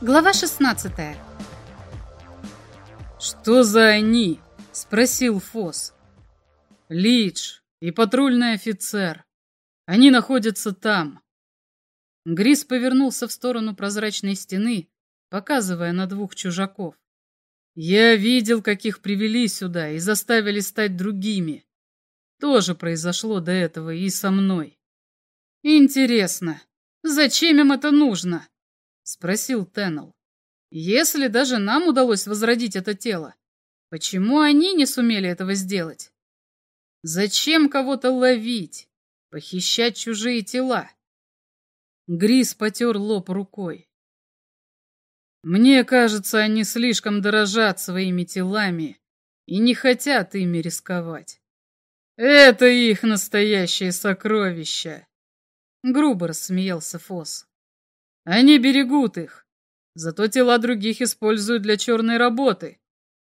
Глава 16 «Что за они?» — спросил Фос. «Лидж и патрульный офицер. Они находятся там». Грис повернулся в сторону прозрачной стены, показывая на двух чужаков. «Я видел, как их привели сюда и заставили стать другими. Тоже произошло до этого и со мной». «Интересно, зачем им это нужно?» — спросил Теннел. «Если даже нам удалось возродить это тело, почему они не сумели этого сделать? Зачем кого-то ловить, похищать чужие тела?» Грис потер лоб рукой. «Мне кажется, они слишком дорожат своими телами и не хотят ими рисковать. Это их настоящее сокровище!» Грубо рассмеялся Фосс. Они берегут их. Зато тела других используют для черной работы.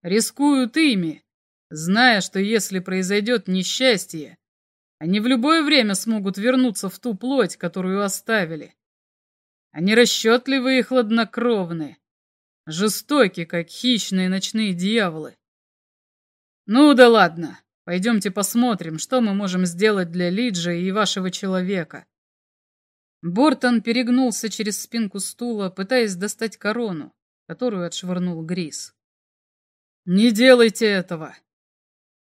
Рискуют ими, зная, что если произойдет несчастье, они в любое время смогут вернуться в ту плоть, которую оставили. Они расчетливы и хладнокровны, жестоки, как хищные ночные дьяволы. Ну да ладно, пойдемте посмотрим, что мы можем сделать для Лиджа и вашего человека. Бортон перегнулся через спинку стула, пытаясь достать корону, которую отшвырнул Грис. «Не делайте этого!»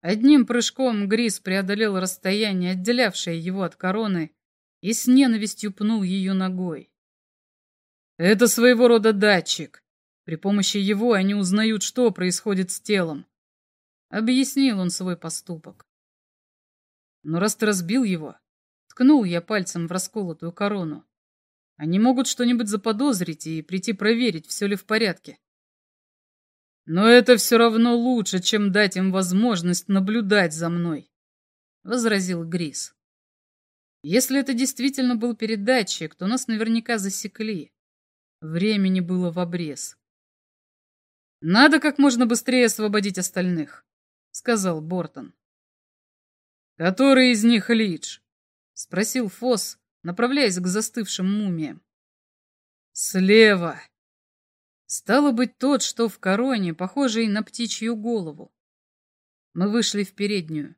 Одним прыжком Грис преодолел расстояние, отделявшее его от короны, и с ненавистью пнул ее ногой. «Это своего рода датчик. При помощи его они узнают, что происходит с телом», — объяснил он свой поступок. «Но раз ты разбил его, Ткнул я пальцем в расколотую корону. Они могут что-нибудь заподозрить и прийти проверить, все ли в порядке. Но это все равно лучше, чем дать им возможность наблюдать за мной, — возразил Грис. Если это действительно был передатчик, то нас наверняка засекли. Времени было в обрез. «Надо как можно быстрее освободить остальных», — сказал Бортон. «Который из них Лидж?» — спросил Фос, направляясь к застывшим мумиям. «Слева!» Стало быть, тот, что в короне, похожий на птичью голову. Мы вышли в переднюю.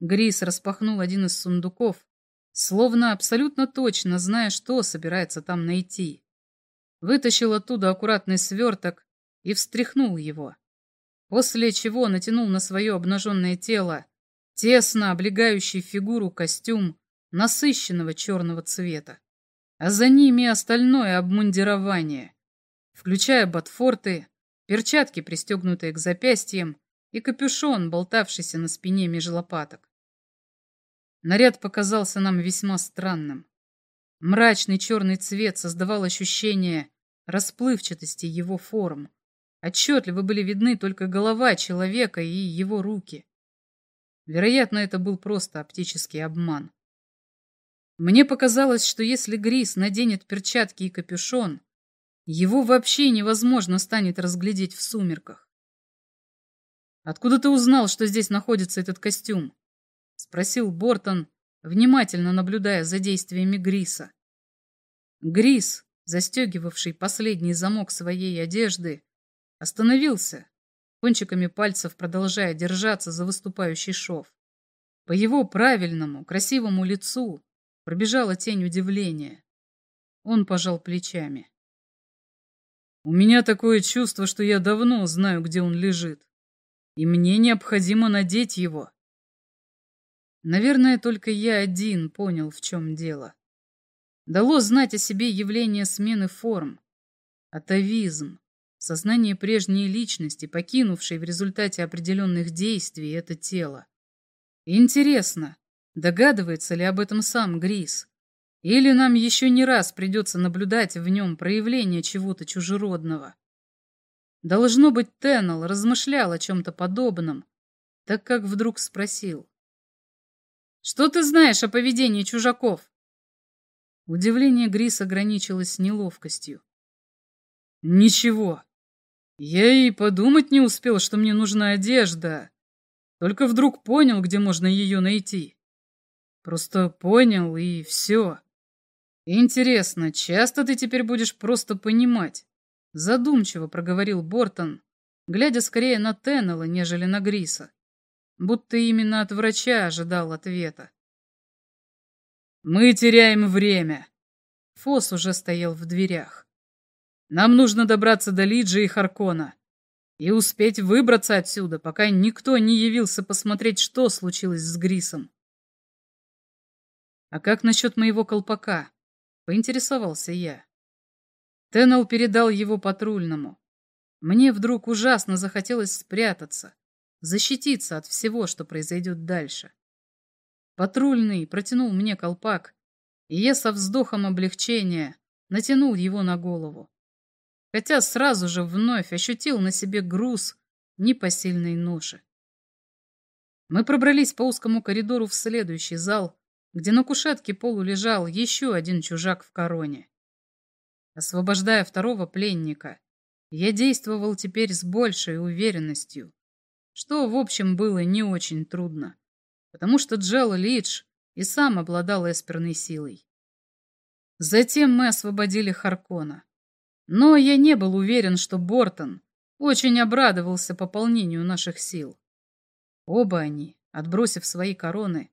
Грис распахнул один из сундуков, словно абсолютно точно зная, что собирается там найти. Вытащил оттуда аккуратный сверток и встряхнул его, после чего натянул на свое обнаженное тело тесно облегающий фигуру костюм насыщенного черного цвета, а за ними остальное обмундирование, включая ботфорты, перчатки, пристегнутые к запястьям, и капюшон, болтавшийся на спине меж лопаток. Наряд показался нам весьма странным. Мрачный черный цвет создавал ощущение расплывчатости его форм. Отчетливо были видны только голова человека и его руки. Вероятно, это был просто оптический обман. Мне показалось, что если Грис наденет перчатки и капюшон, его вообще невозможно станет разглядеть в сумерках. «Откуда ты узнал, что здесь находится этот костюм?» — спросил Бортон, внимательно наблюдая за действиями Гриса. Грис, застегивавший последний замок своей одежды, остановился, кончиками пальцев продолжая держаться за выступающий шов. По его правильному, красивому лицу Пробежала тень удивления. Он пожал плечами. У меня такое чувство, что я давно знаю, где он лежит. И мне необходимо надеть его. Наверное, только я один понял, в чем дело. Дало знать о себе явление смены форм. Атовизм. Сознание прежней личности, покинувшей в результате определенных действий это тело. Интересно, Догадывается ли об этом сам Грис? Или нам еще не раз придется наблюдать в нем проявление чего-то чужеродного? Должно быть, Теннел размышлял о чем-то подобном, так как вдруг спросил. «Что ты знаешь о поведении чужаков?» Удивление Грис ограничилось неловкостью. «Ничего. Я и подумать не успел, что мне нужна одежда. Только вдруг понял, где можно ее найти. Просто понял и все. Интересно, часто ты теперь будешь просто понимать, Задумчиво проговорил Бортон, глядя скорее на Теннелла, нежели на Гриса, будто именно от врача ожидал ответа. «Мы теряем время!» Фос уже стоял в дверях. «Нам нужно добраться до Лиджи и Харкона и успеть выбраться отсюда, пока никто не явился посмотреть, что случилось с Грисом. «А как насчет моего колпака?» — поинтересовался я. Теннел передал его патрульному. Мне вдруг ужасно захотелось спрятаться, защититься от всего, что произойдет дальше. Патрульный протянул мне колпак, и я со вздохом облегчения натянул его на голову. Хотя сразу же вновь ощутил на себе груз непосильной ноши. Мы пробрались по узкому коридору в следующий зал, где на кушетке полу лежал еще один чужак в короне. Освобождая второго пленника, я действовал теперь с большей уверенностью, что, в общем, было не очень трудно, потому что Джел Лидж и сам обладал эсперной силой. Затем мы освободили Харкона. Но я не был уверен, что Бортон очень обрадовался пополнению наших сил. Оба они, отбросив свои короны,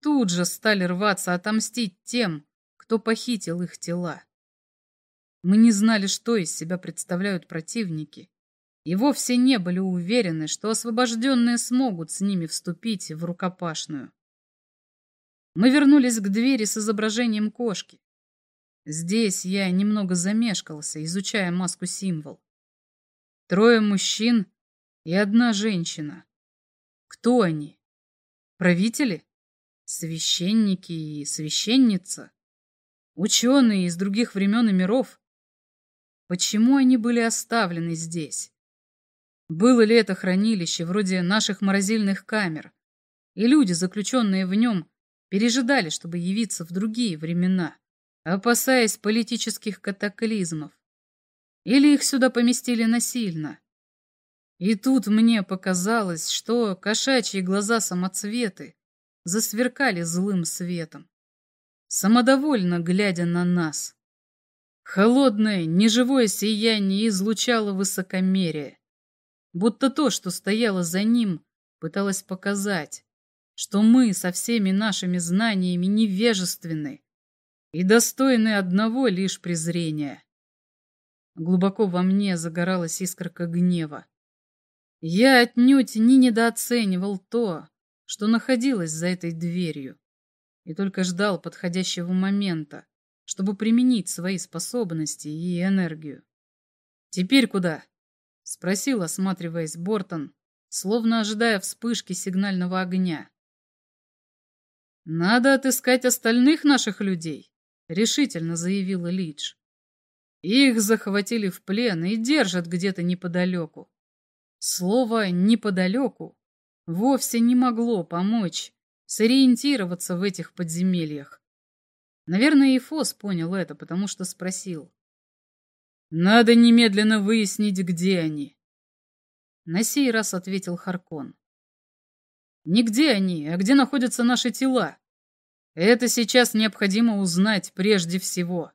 тут же стали рваться отомстить тем, кто похитил их тела. Мы не знали, что из себя представляют противники, и вовсе не были уверены, что освобожденные смогут с ними вступить в рукопашную. Мы вернулись к двери с изображением кошки. Здесь я немного замешкался, изучая маску-символ. Трое мужчин и одна женщина. Кто они? Правители? Священники и священница? Ученые из других времен и миров? Почему они были оставлены здесь? Было ли это хранилище вроде наших морозильных камер? И люди, заключенные в нем, пережидали, чтобы явиться в другие времена, опасаясь политических катаклизмов? Или их сюда поместили насильно? И тут мне показалось, что кошачьи глаза-самоцветы засверкали злым светом, самодовольно глядя на нас. Холодное, неживое сияние излучало высокомерие, будто то, что стояло за ним, пыталось показать, что мы со всеми нашими знаниями невежественны и достойны одного лишь презрения. Глубоко во мне загоралась искорка гнева. Я отнюдь не недооценивал то, что находилось за этой дверью, и только ждал подходящего момента, чтобы применить свои способности и энергию. «Теперь куда?» — спросил, осматриваясь Бортон, словно ожидая вспышки сигнального огня. «Надо отыскать остальных наших людей», — решительно заявила Лидж. «Их захватили в плен и держат где-то неподалеку. Слово «неподалеку» вовсе не могло помочь сориентироваться в этих подземельях. Наверное, и Фос понял это, потому что спросил. «Надо немедленно выяснить, где они». На сей раз ответил Харкон. «Не где они, а где находятся наши тела. Это сейчас необходимо узнать прежде всего».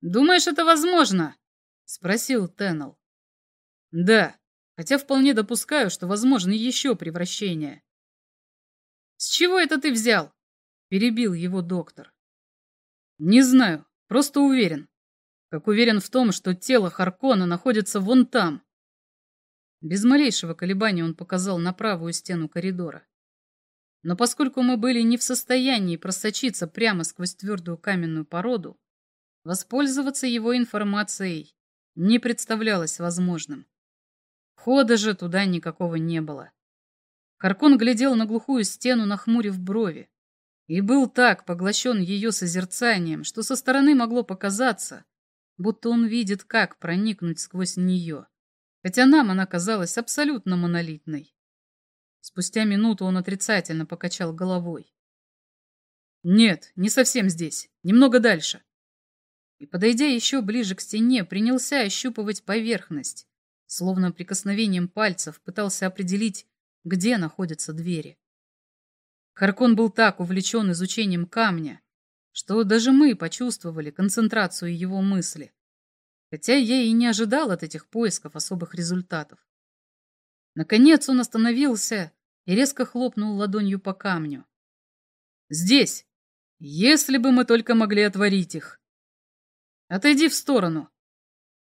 «Думаешь, это возможно?» — спросил Теннел. «Да, хотя вполне допускаю, что возможно еще превращение. «С чего это ты взял?» — перебил его доктор. «Не знаю, просто уверен. Как уверен в том, что тело Харкона находится вон там». Без малейшего колебания он показал на правую стену коридора. Но поскольку мы были не в состоянии просочиться прямо сквозь твердую каменную породу, воспользоваться его информацией не представлялось возможным. Хода же туда никакого не было. Харкон глядел на глухую стену, нахмурив брови, и был так поглощен ее созерцанием, что со стороны могло показаться, будто он видит, как проникнуть сквозь нее, хотя нам она казалась абсолютно монолитной. Спустя минуту он отрицательно покачал головой. «Нет, не совсем здесь, немного дальше». И, подойдя еще ближе к стене, принялся ощупывать поверхность, словно прикосновением пальцев пытался определить, где находятся двери. Харкон был так увлечен изучением камня, что даже мы почувствовали концентрацию его мысли. хотя я и не ожидал от этих поисков особых результатов. Наконец он остановился и резко хлопнул ладонью по камню. «Здесь! Если бы мы только могли отворить их!» «Отойди в сторону!»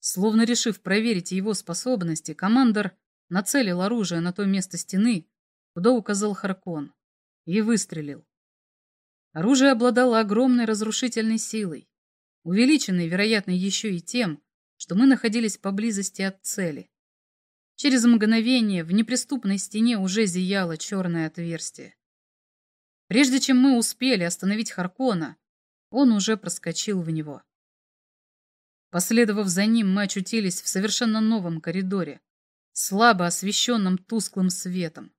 Словно решив проверить его способности, командор нацелил оружие на то место стены, куда указал Харкон, и выстрелил. Оружие обладало огромной разрушительной силой, увеличенной, вероятно, еще и тем, что мы находились поблизости от цели. Через мгновение в неприступной стене уже зияло черное отверстие. Прежде чем мы успели остановить Харкона, он уже проскочил в него. Последовав за ним, мы очутились в совершенно новом коридоре, слабо освещенном тусклым светом.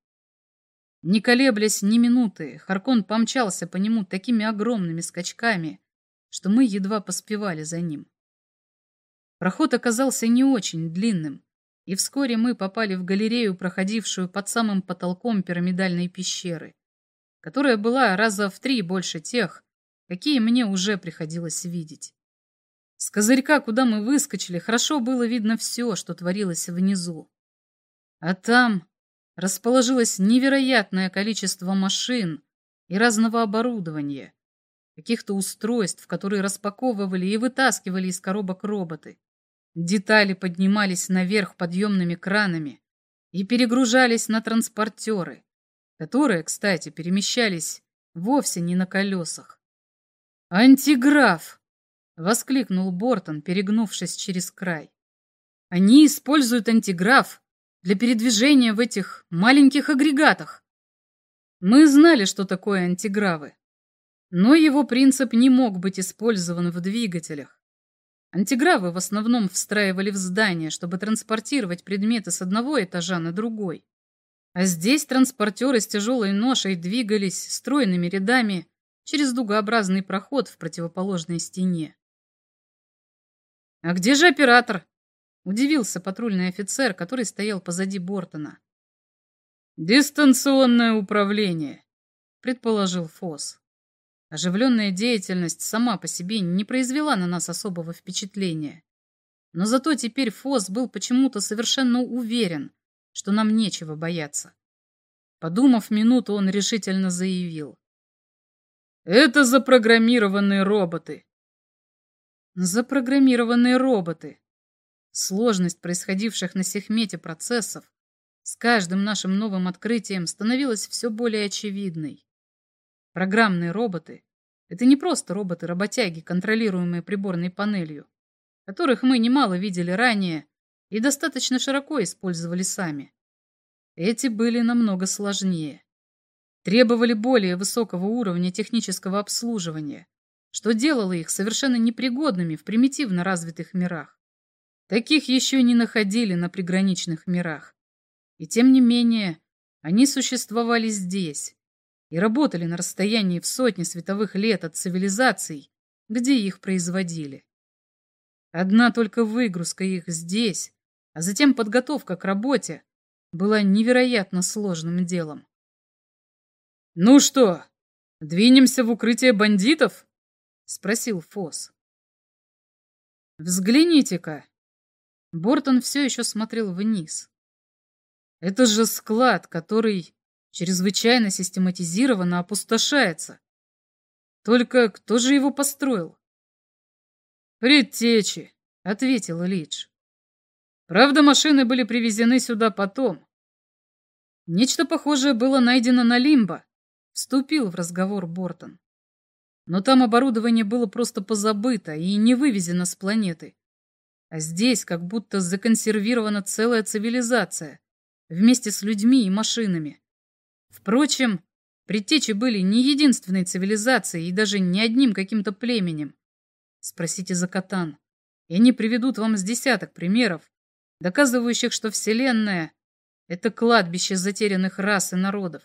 Не колеблясь ни минуты, Харкон помчался по нему такими огромными скачками, что мы едва поспевали за ним. Проход оказался не очень длинным, и вскоре мы попали в галерею, проходившую под самым потолком пирамидальной пещеры, которая была раза в три больше тех, какие мне уже приходилось видеть. С козырька, куда мы выскочили, хорошо было видно все, что творилось внизу. А там расположилось невероятное количество машин и разного оборудования, каких-то устройств, которые распаковывали и вытаскивали из коробок роботы. Детали поднимались наверх подъемными кранами и перегружались на транспортеры, которые, кстати, перемещались вовсе не на колесах. «Антиграф!» — воскликнул Бортон, перегнувшись через край. «Они используют антиграф для передвижения в этих маленьких агрегатах. Мы знали, что такое антигравы, но его принцип не мог быть использован в двигателях. Антигравы в основном встраивали в здание, чтобы транспортировать предметы с одного этажа на другой. А здесь транспортеры с тяжелой ношей двигались стройными рядами через дугообразный проход в противоположной стене. «А где же оператор?» — удивился патрульный офицер, который стоял позади Бортона. «Дистанционное управление», — предположил Фосс. Оживленная деятельность сама по себе не произвела на нас особого впечатления. Но зато теперь Фос был почему-то совершенно уверен, что нам нечего бояться. Подумав минуту, он решительно заявил. «Это запрограммированные роботы». Запрограммированные роботы. Сложность происходивших на Сехмете процессов с каждым нашим новым открытием становилась все более очевидной. Программные роботы — это не просто роботы-работяги, контролируемые приборной панелью, которых мы немало видели ранее и достаточно широко использовали сами. Эти были намного сложнее. Требовали более высокого уровня технического обслуживания, что делало их совершенно непригодными в примитивно развитых мирах. Таких еще не находили на приграничных мирах. И тем не менее, они существовали здесь, и работали на расстоянии в сотни световых лет от цивилизаций, где их производили. Одна только выгрузка их здесь, а затем подготовка к работе была невероятно сложным делом. «Ну что, двинемся в укрытие бандитов?» — спросил Фос. «Взгляните-ка!» Бортон все еще смотрел вниз. «Это же склад, который чрезвычайно систематизированно опустошается. Только кто же его построил? «Предтечи», — ответил Лидж. «Правда, машины были привезены сюда потом. Нечто похожее было найдено на Лимбо», — вступил в разговор Бортон. «Но там оборудование было просто позабыто и не вывезено с планеты. А здесь как будто законсервирована целая цивилизация вместе с людьми и машинами. Впрочем, предтечи были не единственной цивилизацией и даже не одним каким-то племенем. Спросите за Катан, и они приведут вам с десяток примеров, доказывающих, что Вселенная — это кладбище затерянных рас и народов,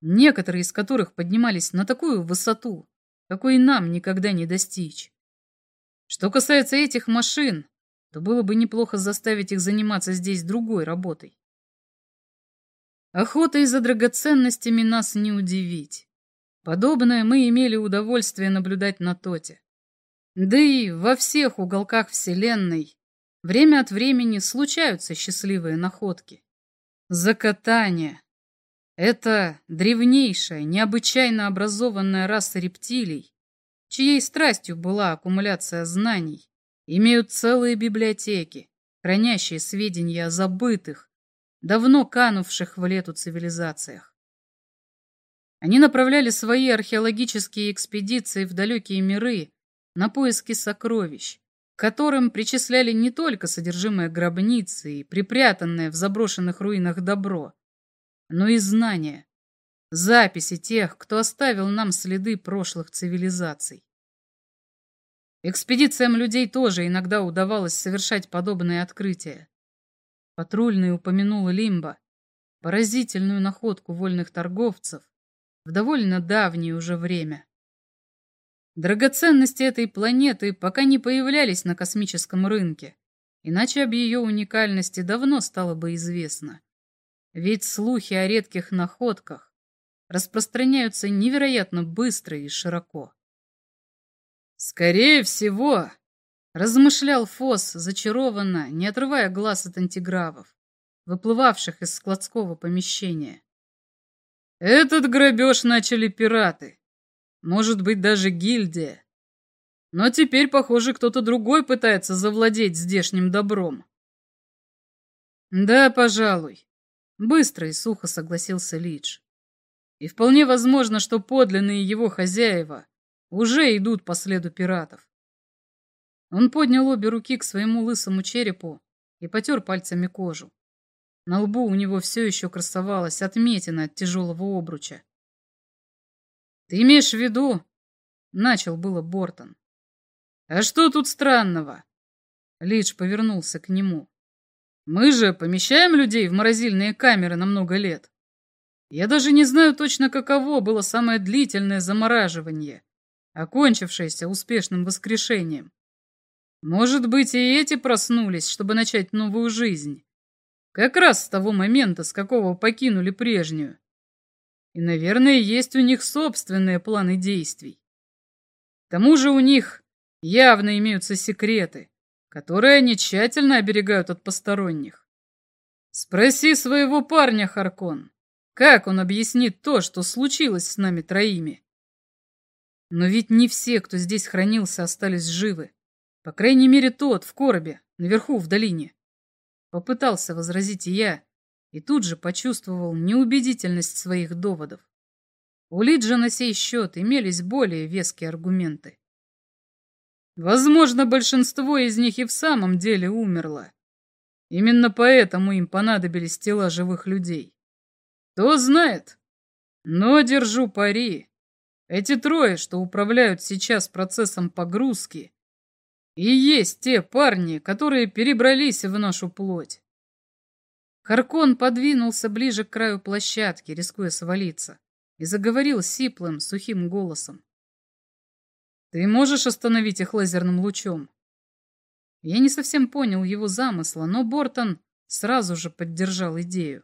некоторые из которых поднимались на такую высоту, какой нам никогда не достичь. Что касается этих машин, то было бы неплохо заставить их заниматься здесь другой работой. Охотой за драгоценностями нас не удивить. Подобное мы имели удовольствие наблюдать на Тоте. Да и во всех уголках Вселенной время от времени случаются счастливые находки. Закатание. Это древнейшая, необычайно образованная раса рептилий, чьей страстью была аккумуляция знаний, имеют целые библиотеки, хранящие сведения о забытых, давно канувших в лету цивилизациях. Они направляли свои археологические экспедиции в далекие миры на поиски сокровищ, которым причисляли не только содержимое гробницы и припрятанное в заброшенных руинах добро, но и знания, записи тех, кто оставил нам следы прошлых цивилизаций. Экспедициям людей тоже иногда удавалось совершать подобные открытия. Патрульный упомянул Лимба, поразительную находку вольных торговцев в довольно давнее уже время. Драгоценности этой планеты пока не появлялись на космическом рынке, иначе об ее уникальности давно стало бы известно. Ведь слухи о редких находках распространяются невероятно быстро и широко. «Скорее всего», — размышлял Фос зачарованно, не отрывая глаз от антигравов, выплывавших из складского помещения. «Этот грабеж начали пираты. Может быть, даже гильдия. Но теперь, похоже, кто-то другой пытается завладеть здешним добром». «Да, пожалуй», — быстро и сухо согласился Лидж. «И вполне возможно, что подлинные его хозяева — уже идут по следу пиратов. Он поднял обе руки к своему лысому черепу и потер пальцами кожу. На лбу у него все еще красовалась отметина от тяжелого обруча. «Ты имеешь в виду?» — начал было Бортон. «А что тут странного?» Лидж повернулся к нему. «Мы же помещаем людей в морозильные камеры на много лет. Я даже не знаю точно, каково было самое длительное замораживание окончившееся успешным воскрешением. Может быть, и эти проснулись, чтобы начать новую жизнь. Как раз с того момента, с какого покинули прежнюю. И, наверное, есть у них собственные планы действий. К тому же у них явно имеются секреты, которые они тщательно оберегают от посторонних. Спроси своего парня, Харкон, как он объяснит то, что случилось с нами троими. Но ведь не все, кто здесь хранился, остались живы. По крайней мере, тот в коробе, наверху, в долине. Попытался возразить и я, и тут же почувствовал неубедительность своих доводов. У Лиджа на сей счет имелись более веские аргументы. Возможно, большинство из них и в самом деле умерло. Именно поэтому им понадобились тела живых людей. Кто знает? Но держу пари. Эти трое, что управляют сейчас процессом погрузки, и есть те парни, которые перебрались в нашу плоть. Харкон подвинулся ближе к краю площадки, рискуя свалиться, и заговорил сиплым, сухим голосом. «Ты можешь остановить их лазерным лучом?» Я не совсем понял его замысла, но Бортон сразу же поддержал идею.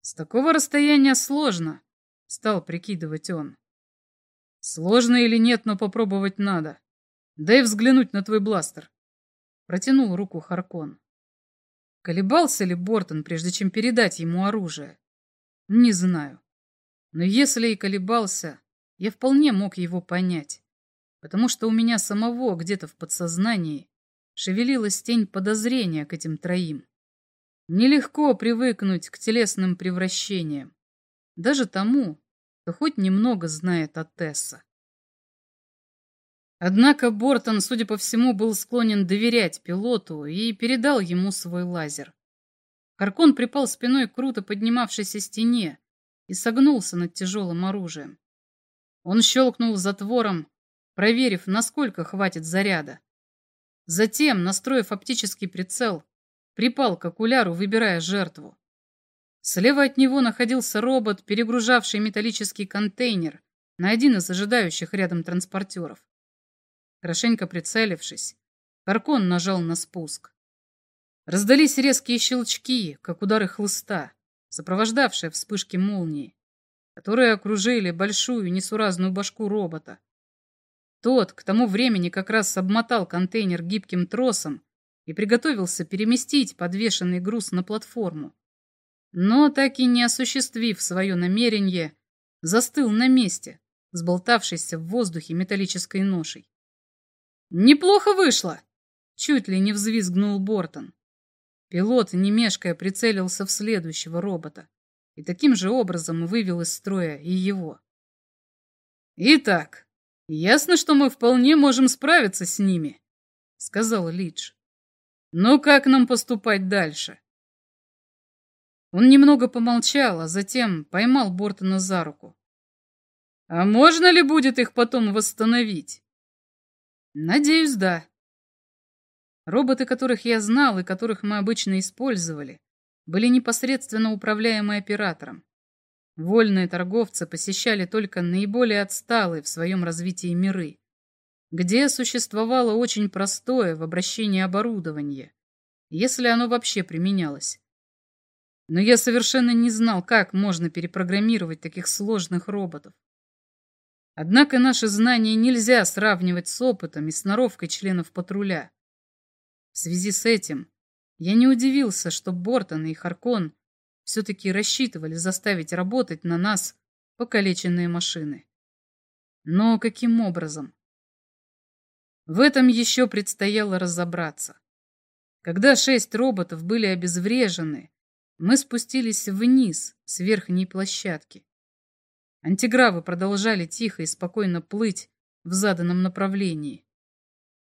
«С такого расстояния сложно», — стал прикидывать он. Сложно или нет, но попробовать надо. Дай взглянуть на твой бластер. Протянул руку Харкон. Колебался ли Бортон, прежде чем передать ему оружие? Не знаю. Но если и колебался, я вполне мог его понять, потому что у меня самого где-то в подсознании шевелилась тень подозрения к этим троим. Нелегко привыкнуть к телесным превращениям, даже тому, кто хоть немного знает о Тесса. Однако Бортон, судя по всему, был склонен доверять пилоту и передал ему свой лазер. Харкон припал спиной к круто поднимавшейся стене и согнулся над тяжелым оружием. Он щелкнул затвором, проверив, насколько хватит заряда. Затем, настроив оптический прицел, припал к окуляру, выбирая жертву. Слева от него находился робот, перегружавший металлический контейнер на один из ожидающих рядом транспортеров. Хорошенько прицелившись, Каркон нажал на спуск. Раздались резкие щелчки, как удары хлыста, сопровождавшие вспышки молнии, которые окружили большую несуразную башку робота. Тот к тому времени как раз обмотал контейнер гибким тросом и приготовился переместить подвешенный груз на платформу. Но, так и не осуществив свое намерение, застыл на месте, сболтавшийся в воздухе металлической ношей. «Неплохо вышло!» — чуть ли не взвизгнул Бортон. Пилот, не мешкая, прицелился в следующего робота и таким же образом вывел из строя и его. «Итак, ясно, что мы вполне можем справиться с ними», — сказал Лидж. «Но как нам поступать дальше?» Он немного помолчал, а затем поймал Бортона за руку. «А можно ли будет их потом восстановить?» «Надеюсь, да», Роботы, которых я знал и которых мы обычно использовали, были непосредственно управляемы оператором. Вольные торговцы посещали только наиболее отсталые в своем развитии миры, где существовало очень простое в обращении оборудование, если оно вообще применялось. Но я совершенно не знал, как можно перепрограммировать таких сложных роботов. Однако наши знания нельзя сравнивать с опытом и сноровкой членов патруля. В связи с этим я не удивился, что Бортон и Харкон все-таки рассчитывали заставить работать на нас покалеченные машины. Но каким образом? В этом еще предстояло разобраться. Когда шесть роботов были обезврежены, мы спустились вниз с верхней площадки. Антигравы продолжали тихо и спокойно плыть в заданном направлении.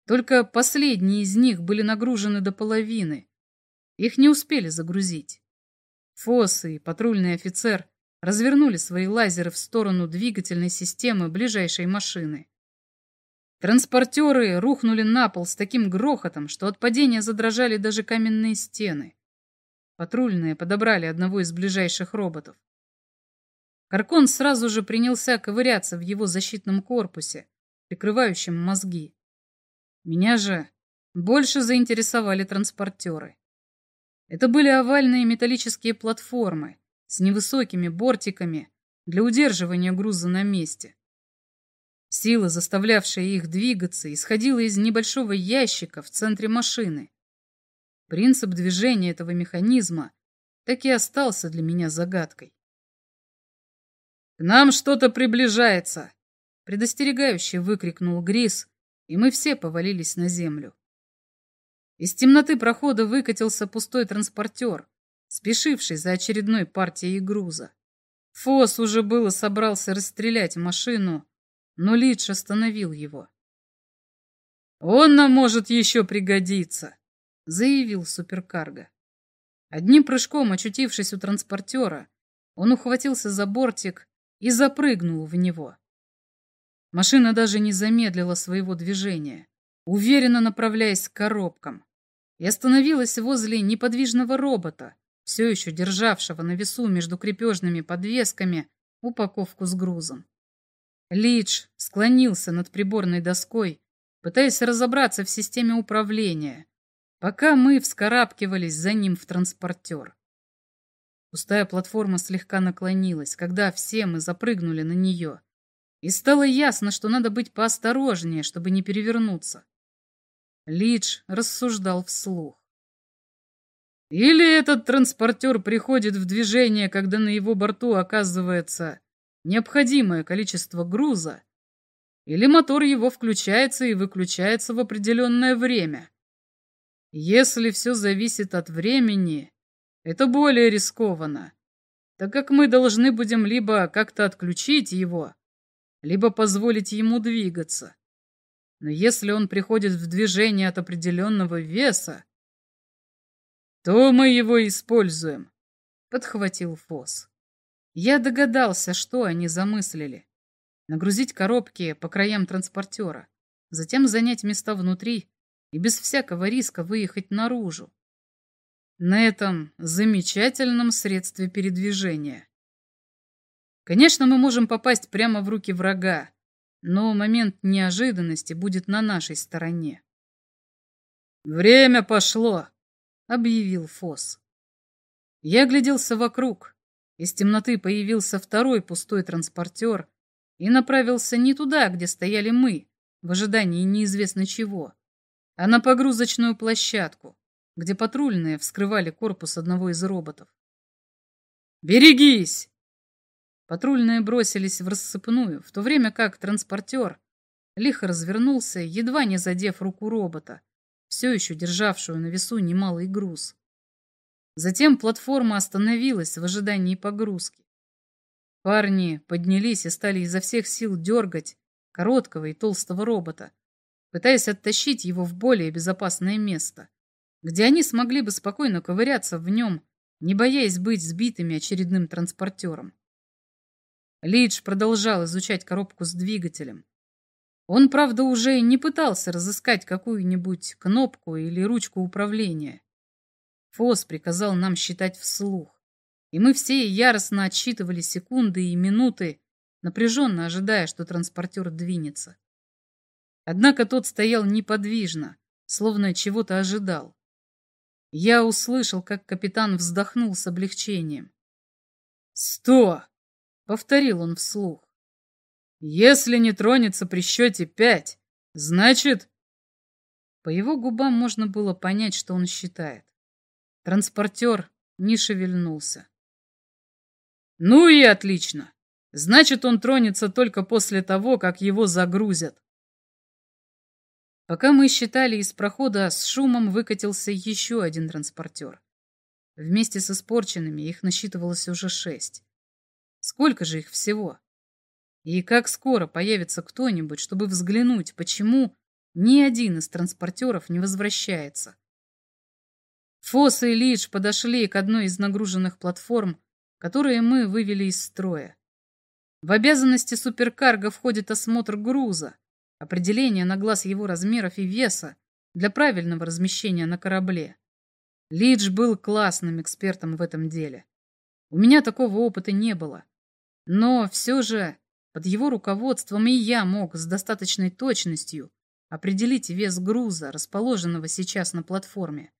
Только последние из них были нагружены до половины. Их не успели загрузить. Фос и патрульный офицер развернули свои лазеры в сторону двигательной системы ближайшей машины. Транспортеры рухнули на пол с таким грохотом, что от падения задрожали даже каменные стены. Патрульные подобрали одного из ближайших роботов. Каркон сразу же принялся ковыряться в его защитном корпусе, прикрывающем мозги. Меня же больше заинтересовали транспортеры. Это были овальные металлические платформы с невысокими бортиками для удерживания груза на месте. Сила, заставлявшая их двигаться, исходила из небольшого ящика в центре машины. Принцип движения этого механизма так и остался для меня загадкой. «К нам что-то приближается!» — предостерегающе выкрикнул Грис, и мы все повалились на землю. Из темноты прохода выкатился пустой транспортер, спешивший за очередной партией груза. Фос уже было собрался расстрелять машину, но Лидж остановил его. «Он нам может еще пригодиться», — заявил суперкарго. Одним прыжком, очутившись у транспортера, он ухватился за бортик и запрыгнул в него. Машина даже не замедлила своего движения, уверенно направляясь к коробкам, и остановилась возле неподвижного робота, все еще державшего на весу между крепежными подвесками упаковку с грузом. Лидж склонился над приборной доской, пытаясь разобраться в системе управления, пока мы вскарабкивались за ним в транспортер. Пустая платформа слегка наклонилась, когда все мы запрыгнули на нее, и стало ясно, что надо быть поосторожнее, чтобы не перевернуться. Лидж рассуждал вслух. Или этот транспортер приходит в движение, когда на его борту оказывается необходимое количество груза, или мотор его включается и выключается в определенное время. Если все зависит от времени, это более рискованно, так как мы должны будем либо как-то отключить его, либо позволить ему двигаться. Но если он приходит в движение от определенного веса, то мы его используем, — подхватил Фос. Я догадался, что они замыслили. Нагрузить коробки по краям транспортера, затем занять места внутри и без всякого риска выехать наружу. На этом замечательном средстве передвижения. Конечно, мы можем попасть прямо в руки врага, но момент неожиданности будет на нашей стороне. «Время пошло», — объявил Фос. Я огляделся вокруг. Из темноты появился второй пустой транспортер и направился не туда, где стояли мы, в ожидании неизвестно чего, а на погрузочную площадку, где патрульные вскрывали корпус одного из роботов. «Берегись!» Патрульные бросились в рассыпную, в то время как транспортер лихо развернулся, едва не задев руку робота, все еще державшую на весу немалый груз. Затем платформа остановилась в ожидании погрузки. Парни поднялись и стали изо всех сил дергать короткого и толстого робота, пытаясь оттащить его в более безопасное место, где они смогли бы спокойно ковыряться в нем, не боясь быть сбитыми очередным транспортером. Лидж продолжал изучать коробку с двигателем. Он, правда, уже не пытался разыскать какую-нибудь кнопку или ручку управления. Фос приказал нам считать вслух, и мы все яростно отсчитывали секунды и минуты, напряженно ожидая, что транспортер двинется. Однако тот стоял неподвижно, словно чего-то ожидал. Я услышал, как капитан вздохнул с облегчением. «Сто!» — повторил он вслух. «Если не тронется при счете пять, значит...» По его губам можно было понять, что он считает. Транспортер не шевельнулся. «Ну и отлично! Значит, он тронется только после того, как его загрузят. Пока мы считали из прохода, с шумом выкатился еще один транспортер. Вместе с испорченными их насчитывалось уже шесть. Сколько же их всего? И как скоро появится кто-нибудь, чтобы взглянуть, почему ни один из транспортеров не возвращается? Фосс и Лидж подошли к одной из нагруженных платформ, которые мы вывели из строя. В обязанности суперкарго входит осмотр груза, определение на глаз его размеров и веса для правильного размещения на корабле. Лидж был классным экспертом в этом деле. У меня такого опыта не было. Но все же под его руководством и я мог с достаточной точностью определить вес груза, расположенного сейчас на платформе.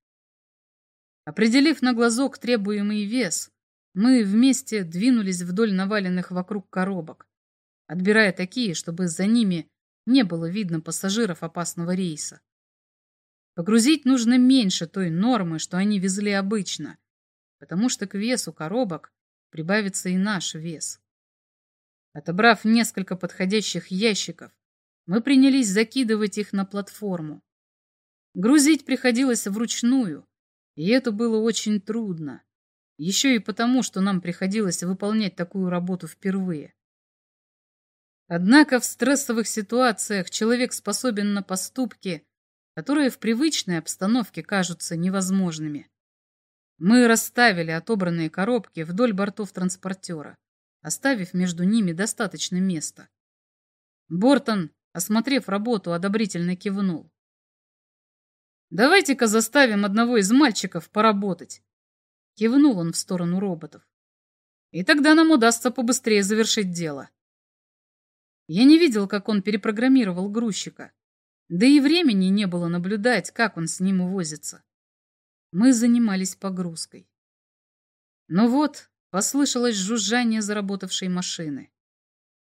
Определив на глазок требуемый вес, мы вместе двинулись вдоль наваленных вокруг коробок, отбирая такие, чтобы за ними не было видно пассажиров опасного рейса. Погрузить нужно меньше той нормы, что они везли обычно, потому что к весу коробок прибавится и наш вес. Отобрав несколько подходящих ящиков, мы принялись закидывать их на платформу. Грузить приходилось вручную, и это было очень трудно. Еще и потому, что нам приходилось выполнять такую работу впервые. Однако в стрессовых ситуациях человек способен на поступки, которые в привычной обстановке кажутся невозможными. Мы расставили отобранные коробки вдоль бортов транспортера, оставив между ними достаточно места. Бортон, осмотрев работу, одобрительно кивнул. «Давайте-ка заставим одного из мальчиков поработать», — кивнул он в сторону роботов. «И тогда нам удастся побыстрее завершить дело». Я не видел, как он перепрограммировал грузчика. Да и времени не было наблюдать, как он с ним возится. Мы занимались погрузкой. Но вот послышалось жужжание заработавшей машины.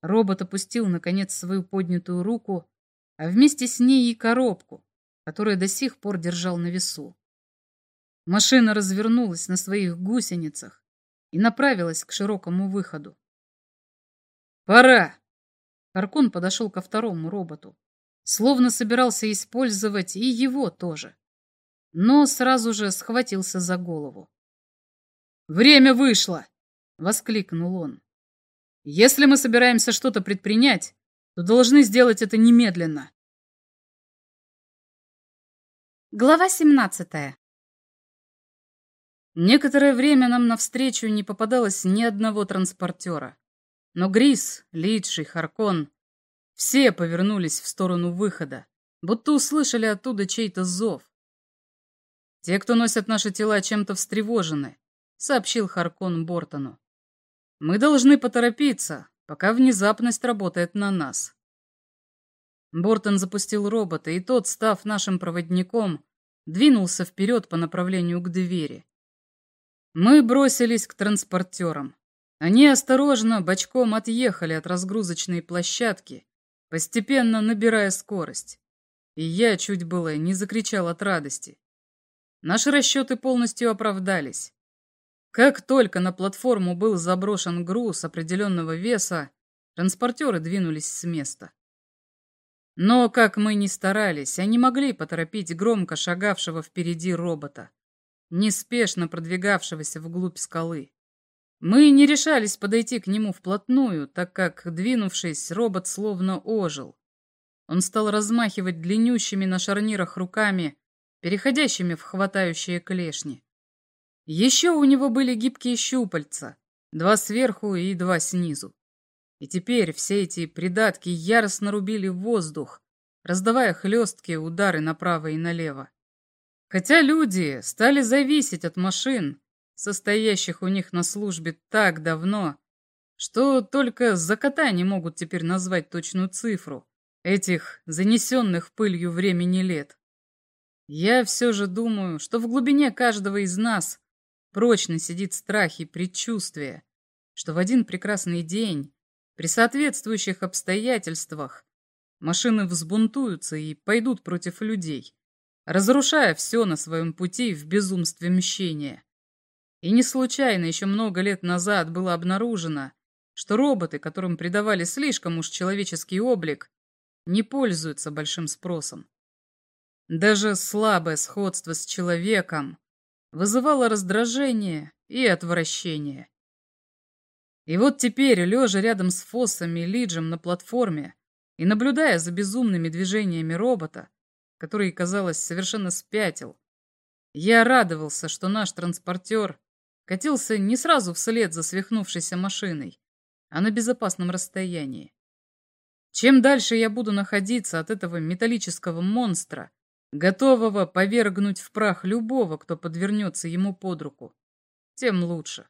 Робот опустил, наконец, свою поднятую руку, а вместе с ней и коробку, которую до сих пор держал на весу. Машина развернулась на своих гусеницах и направилась к широкому выходу. «Пора!» Харкун подошел ко второму роботу, словно собирался использовать и его тоже. Но сразу же схватился за голову. «Время вышло!» — воскликнул он. «Если мы собираемся что-то предпринять, то должны сделать это немедленно». Глава 17 Некоторое время нам навстречу не попадалось ни одного транспортера. Но Грис, Лидж и Харкон все повернулись в сторону выхода, будто услышали оттуда чей-то зов. «Те, кто носят наши тела, чем-то встревожены», — сообщил Харкон Бортону. «Мы должны поторопиться, пока внезапность работает на нас». Бортон запустил робота, и тот, став нашим проводником, двинулся вперед по направлению к двери. Мы бросились к транспортерам. Они осторожно, бочком отъехали от разгрузочной площадки, постепенно набирая скорость. и я чуть было не закричал от радости. Наши расчеты полностью оправдались. Как только на платформу был заброшен груз определенного веса, транспортеры двинулись с места. Но, как мы ни старались, они могли поторопить громко шагавшего впереди робота, неспешно продвигавшегося вглубь скалы. Мы не решались подойти к нему вплотную, так как, двинувшись, робот словно ожил. Он стал размахивать длиннющими на шарнирах руками, переходящими в хватающие клешни. Еще у него были гибкие щупальца, два сверху и два снизу. И теперь все эти придатки яростно рубили воздух, раздавая хлесткие удары направо и налево. Хотя люди стали зависеть от машин, состоящих у них на службе так давно, что только за кота не могут теперь назвать точную цифру этих занесенных пылью времени лет. Я все же думаю, что в глубине каждого из нас Прочно сидит страх и предчувствие, что в один прекрасный день, при соответствующих обстоятельствах, машины взбунтуются и пойдут против людей, разрушая все на своем пути в безумстве мщения. И не случайно еще много лет назад было обнаружено, что роботы, которым придавали слишком уж человеческий облик, не пользуются большим спросом. Даже слабое сходство с человеком вызывало раздражение и отвращение. И вот теперь, лежа рядом с Фоссом и Лиджем на платформе и наблюдая за безумными движениями робота, который, казалось, совершенно спятил, я радовался, что наш транспортер катился не сразу вслед за свихнувшейся машиной, а на безопасном расстоянии. Чем дальше я буду находиться от этого металлического монстра, готового повергнуть в прах любого, кто подвернется ему под руку, тем лучше.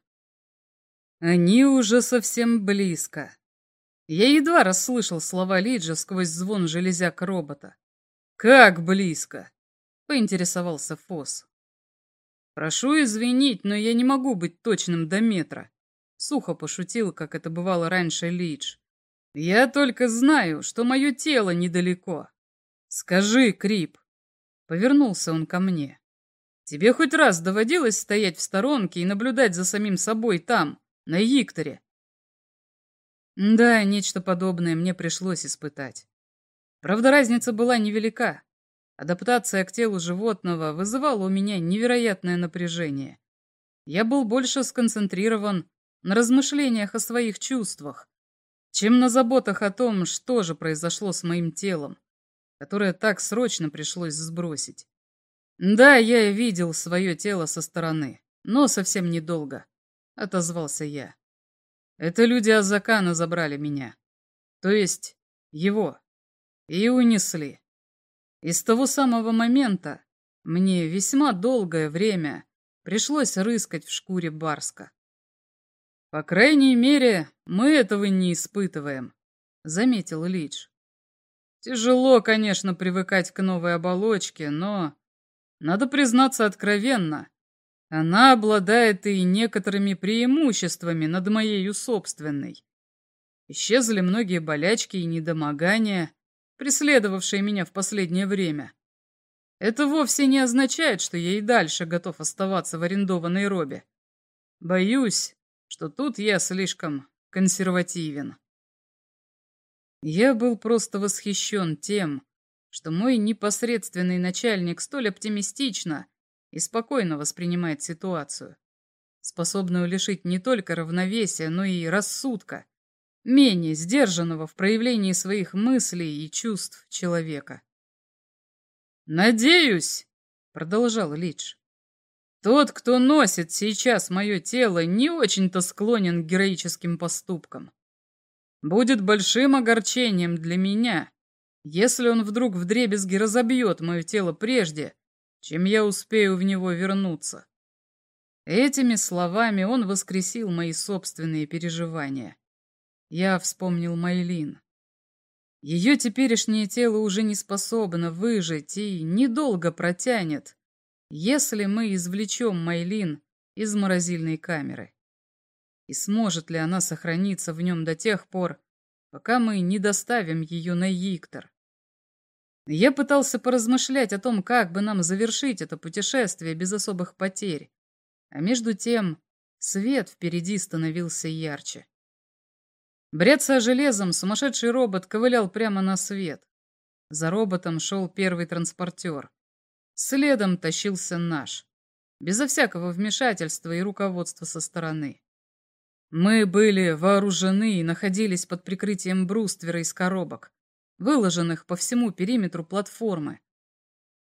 Они уже совсем близко. Я едва расслышал слова Лиджа сквозь звон железяк робота. «Как близко?» — поинтересовался Фос. «Прошу извинить, но я не могу быть точным до метра», — сухо пошутил, как это бывало раньше Лидж. «Я только знаю, что мое тело недалеко. Скажи, Крип, Повернулся он ко мне. Тебе хоть раз доводилось стоять в сторонке и наблюдать за самим собой там, на Йикторе? Да, нечто подобное мне пришлось испытать. Правда, разница была невелика. Адаптация к телу животного вызывала у меня невероятное напряжение. Я был больше сконцентрирован на размышлениях о своих чувствах, чем на заботах о том, что же произошло с моим телом которое так срочно пришлось сбросить. Да, я видел свое тело со стороны, но совсем недолго, отозвался я. Это люди Азакана забрали меня. То есть его. И унесли. И с того самого момента мне весьма долгое время пришлось рыскать в шкуре Барска. По крайней мере, мы этого не испытываем, заметил Лидж. Тяжело, конечно, привыкать к новой оболочке, но, надо признаться откровенно, она обладает и некоторыми преимуществами над моей собственной. Исчезли многие болячки и недомогания, преследовавшие меня в последнее время. Это вовсе не означает, что я и дальше готов оставаться в арендованной робе. Боюсь, что тут я слишком консервативен. Я был просто восхищен тем, что мой непосредственный начальник столь оптимистично и спокойно воспринимает ситуацию, способную лишить не только равновесия, но и рассудка, менее сдержанного в проявлении своих мыслей и чувств человека. «Надеюсь», — продолжал Лидж, — «тот, кто носит сейчас мое тело, не очень-то склонен к героическим поступкам. Будет большим огорчением для меня, если он вдруг вдребезги разобьет мое тело прежде, чем я успею в него вернуться. Этими словами он воскресил мои собственные переживания. Я вспомнил Майлин. Ее теперешнее тело уже не способно выжить и недолго протянет, если мы извлечем Майлин из морозильной камеры и сможет ли она сохраниться в нем до тех пор, пока мы не доставим ее на Иктор. Я пытался поразмышлять о том, как бы нам завершить это путешествие без особых потерь. А между тем свет впереди становился ярче. Бряцая железом, сумасшедший робот ковылял прямо на свет. За роботом шел первый транспортер. Следом тащился наш. Безо всякого вмешательства и руководства со стороны. Мы были вооружены и находились под прикрытием бруствера из коробок, выложенных по всему периметру платформы.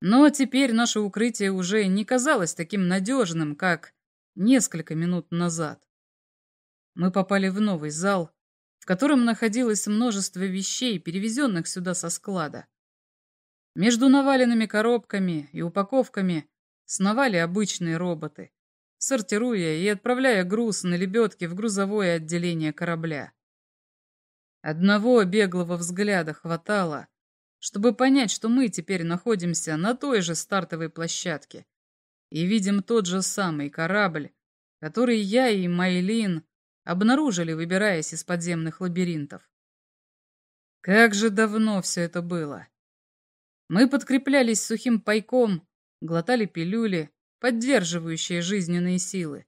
Но теперь наше укрытие уже не казалось таким надежным, как несколько минут назад. Мы попали в новый зал, в котором находилось множество вещей, перевезенных сюда со склада. Между наваленными коробками и упаковками сновали обычные роботы, сортируя и отправляя груз на лебедке в грузовое отделение корабля. Одного беглого взгляда хватало, чтобы понять, что мы теперь находимся на той же стартовой площадке и видим тот же самый корабль, который я и Майлин обнаружили, выбираясь из подземных лабиринтов. Как же давно все это было. Мы подкреплялись сухим пайком, глотали пилюли, поддерживающие жизненные силы,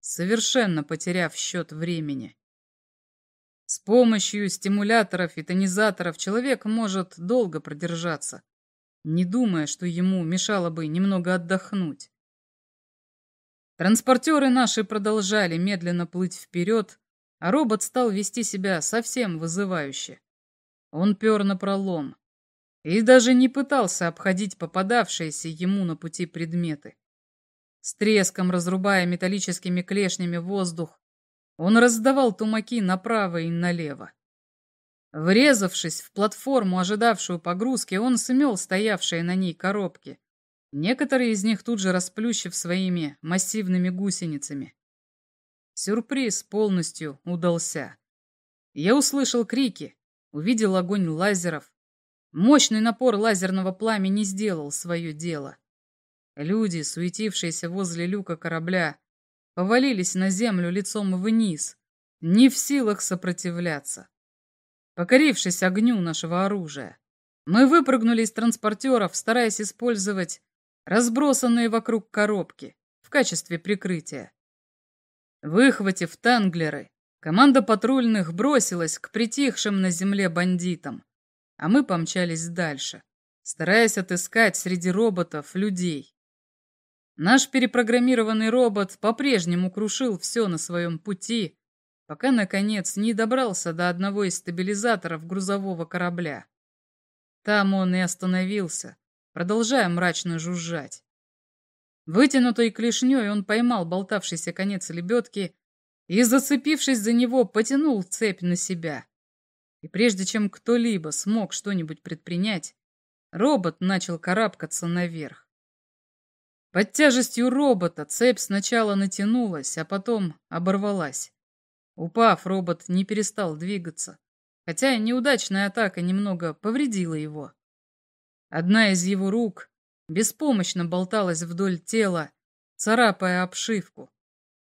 совершенно потеряв счет времени. С помощью стимуляторов и тонизаторов человек может долго продержаться, не думая, что ему мешало бы немного отдохнуть. Транспортеры наши продолжали медленно плыть вперед, а робот стал вести себя совсем вызывающе. Он пер на пролом и даже не пытался обходить попадавшиеся ему на пути предметы. С треском разрубая металлическими клешнями воздух, он раздавал тумаки направо и налево. Врезавшись в платформу, ожидавшую погрузки, он смел стоявшие на ней коробки, некоторые из них тут же расплющив своими массивными гусеницами. Сюрприз полностью удался. Я услышал крики, увидел огонь лазеров. Мощный напор лазерного пламени сделал свое дело. Люди, суетившиеся возле люка корабля, повалились на землю лицом вниз, не в силах сопротивляться. Покорившись огню нашего оружия, мы выпрыгнули из транспортеров, стараясь использовать разбросанные вокруг коробки в качестве прикрытия. Выхватив танглеры, команда патрульных бросилась к притихшим на земле бандитам, а мы помчались дальше, стараясь отыскать среди роботов людей. Наш перепрограммированный робот по-прежнему крушил все на своем пути, пока, наконец, не добрался до одного из стабилизаторов грузового корабля. Там он и остановился, продолжая мрачно жужжать. Вытянутой клешней он поймал болтавшийся конец лебедки и, зацепившись за него, потянул цепь на себя. И прежде чем кто-либо смог что-нибудь предпринять, робот начал карабкаться наверх. Под тяжестью робота цепь сначала натянулась, а потом оборвалась. Упав, робот не перестал двигаться, хотя неудачная атака немного повредила его. Одна из его рук беспомощно болталась вдоль тела, царапая обшивку,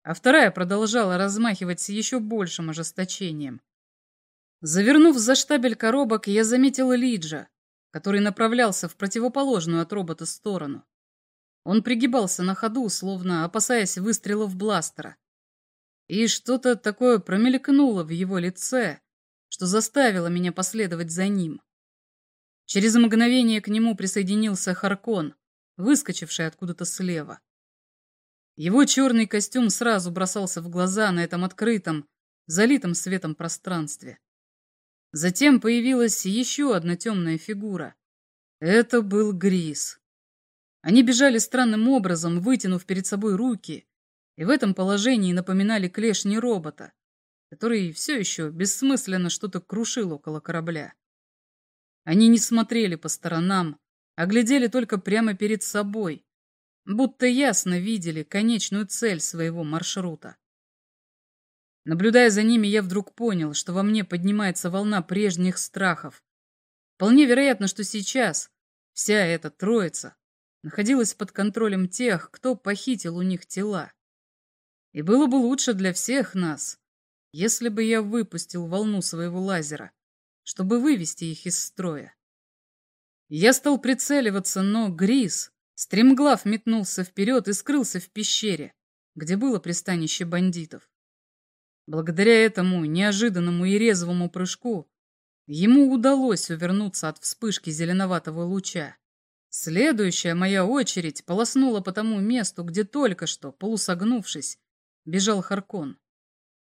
а вторая продолжала размахивать с еще большим ожесточением. Завернув за штабель коробок, я заметил Лиджа, который направлялся в противоположную от робота сторону. Он пригибался на ходу, словно опасаясь выстрелов бластера. И что-то такое промелькнуло в его лице, что заставило меня последовать за ним. Через мгновение к нему присоединился Харкон, выскочивший откуда-то слева. Его черный костюм сразу бросался в глаза на этом открытом, залитом светом пространстве. Затем появилась еще одна темная фигура. Это был Грис. Они бежали странным образом, вытянув перед собой руки, и в этом положении напоминали клешни робота, который все еще бессмысленно что-то крушил около корабля. Они не смотрели по сторонам, а глядели только прямо перед собой, будто ясно видели конечную цель своего маршрута. Наблюдая за ними, я вдруг понял, что во мне поднимается волна прежних страхов. Вполне вероятно, что сейчас вся эта троица находилась под контролем тех, кто похитил у них тела. И было бы лучше для всех нас, если бы я выпустил волну своего лазера, чтобы вывести их из строя. Я стал прицеливаться, но Грис, стремглав, метнулся вперед и скрылся в пещере, где было пристанище бандитов. Благодаря этому неожиданному и резвому прыжку ему удалось увернуться от вспышки зеленоватого луча. Следующая моя очередь полоснула по тому месту, где только что, полусогнувшись, бежал Харкон.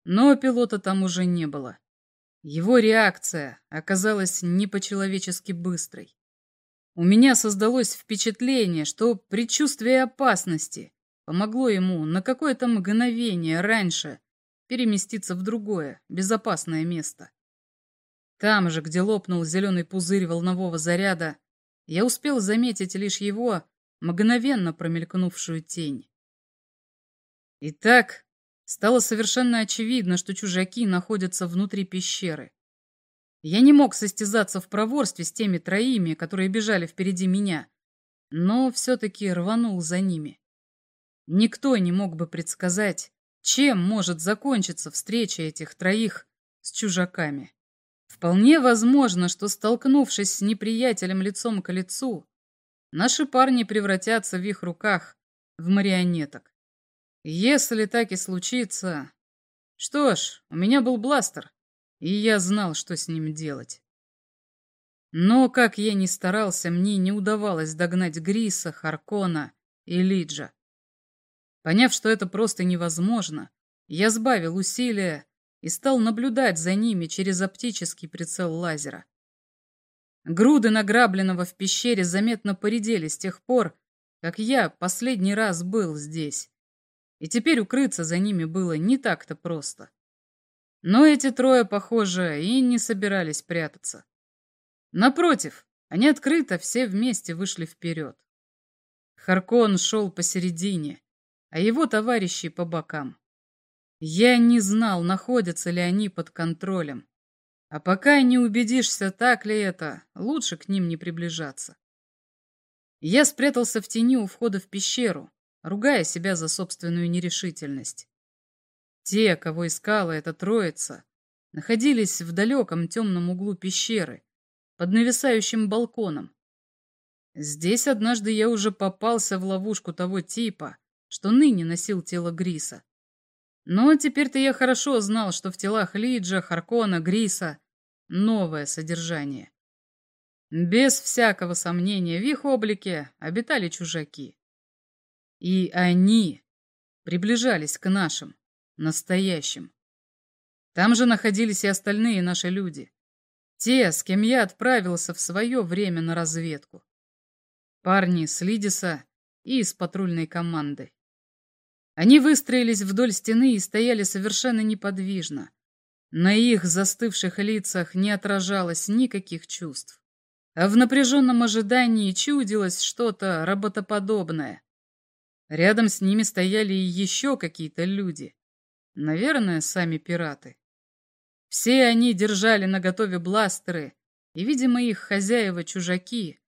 Но пилота там уже не было. Его реакция оказалась не по-человечески быстрой. У меня создалось впечатление, что предчувствие опасности помогло ему на какое-то мгновение раньше переместиться в другое, безопасное место. Там же, где лопнул зеленый пузырь волнового заряда, я успел заметить лишь его мгновенно промелькнувшую тень. Итак, Стало совершенно очевидно, что чужаки находятся внутри пещеры. Я не мог состязаться в проворстве с теми троими, которые бежали впереди меня, но все-таки рванул за ними. Никто не мог бы предсказать, чем может закончиться встреча этих троих с чужаками. Вполне возможно, что, столкнувшись с неприятелем лицом к лицу, наши парни превратятся в их руках в марионеток. Если так и случится... Что ж, у меня был бластер, и я знал, что с ним делать. Но, как я ни старался, мне не удавалось догнать Гриса, Харкона и Лиджа. Поняв, что это просто невозможно, я сбавил усилия и стал наблюдать за ними через оптический прицел лазера. Груды награбленного в пещере заметно поредели с тех пор, как я последний раз был здесь и теперь укрыться за ними было не так-то просто. Но эти трое, похоже, и не собирались прятаться. Напротив, они открыто все вместе вышли вперед. Харкон шел посередине, а его товарищи по бокам. Я не знал, находятся ли они под контролем. А пока не убедишься, так ли это, лучше к ним не приближаться. Я спрятался в тени у входа в пещеру, ругая себя за собственную нерешительность. Те, кого искала эта троица, находились в далеком темном углу пещеры, под нависающим балконом. Здесь однажды я уже попался в ловушку того типа, что ныне носил тело Гриса. Но теперь-то я хорошо знал, что в телах Лиджа, Харкона, Гриса новое содержание. Без всякого сомнения, в их облике обитали чужаки. И они приближались к нашим, настоящим. Там же находились и остальные наши люди. Те, с кем я отправился в свое время на разведку. Парни с Лидиса и из патрульной команды. Они выстроились вдоль стены и стояли совершенно неподвижно. На их застывших лицах не отражалось никаких чувств. А в напряженном ожидании чудилось что-то работоподобное, Рядом с ними стояли еще какие-то люди. Наверное, сами пираты. Все они держали наготове бластеры, и, видимо, их хозяева-чужаки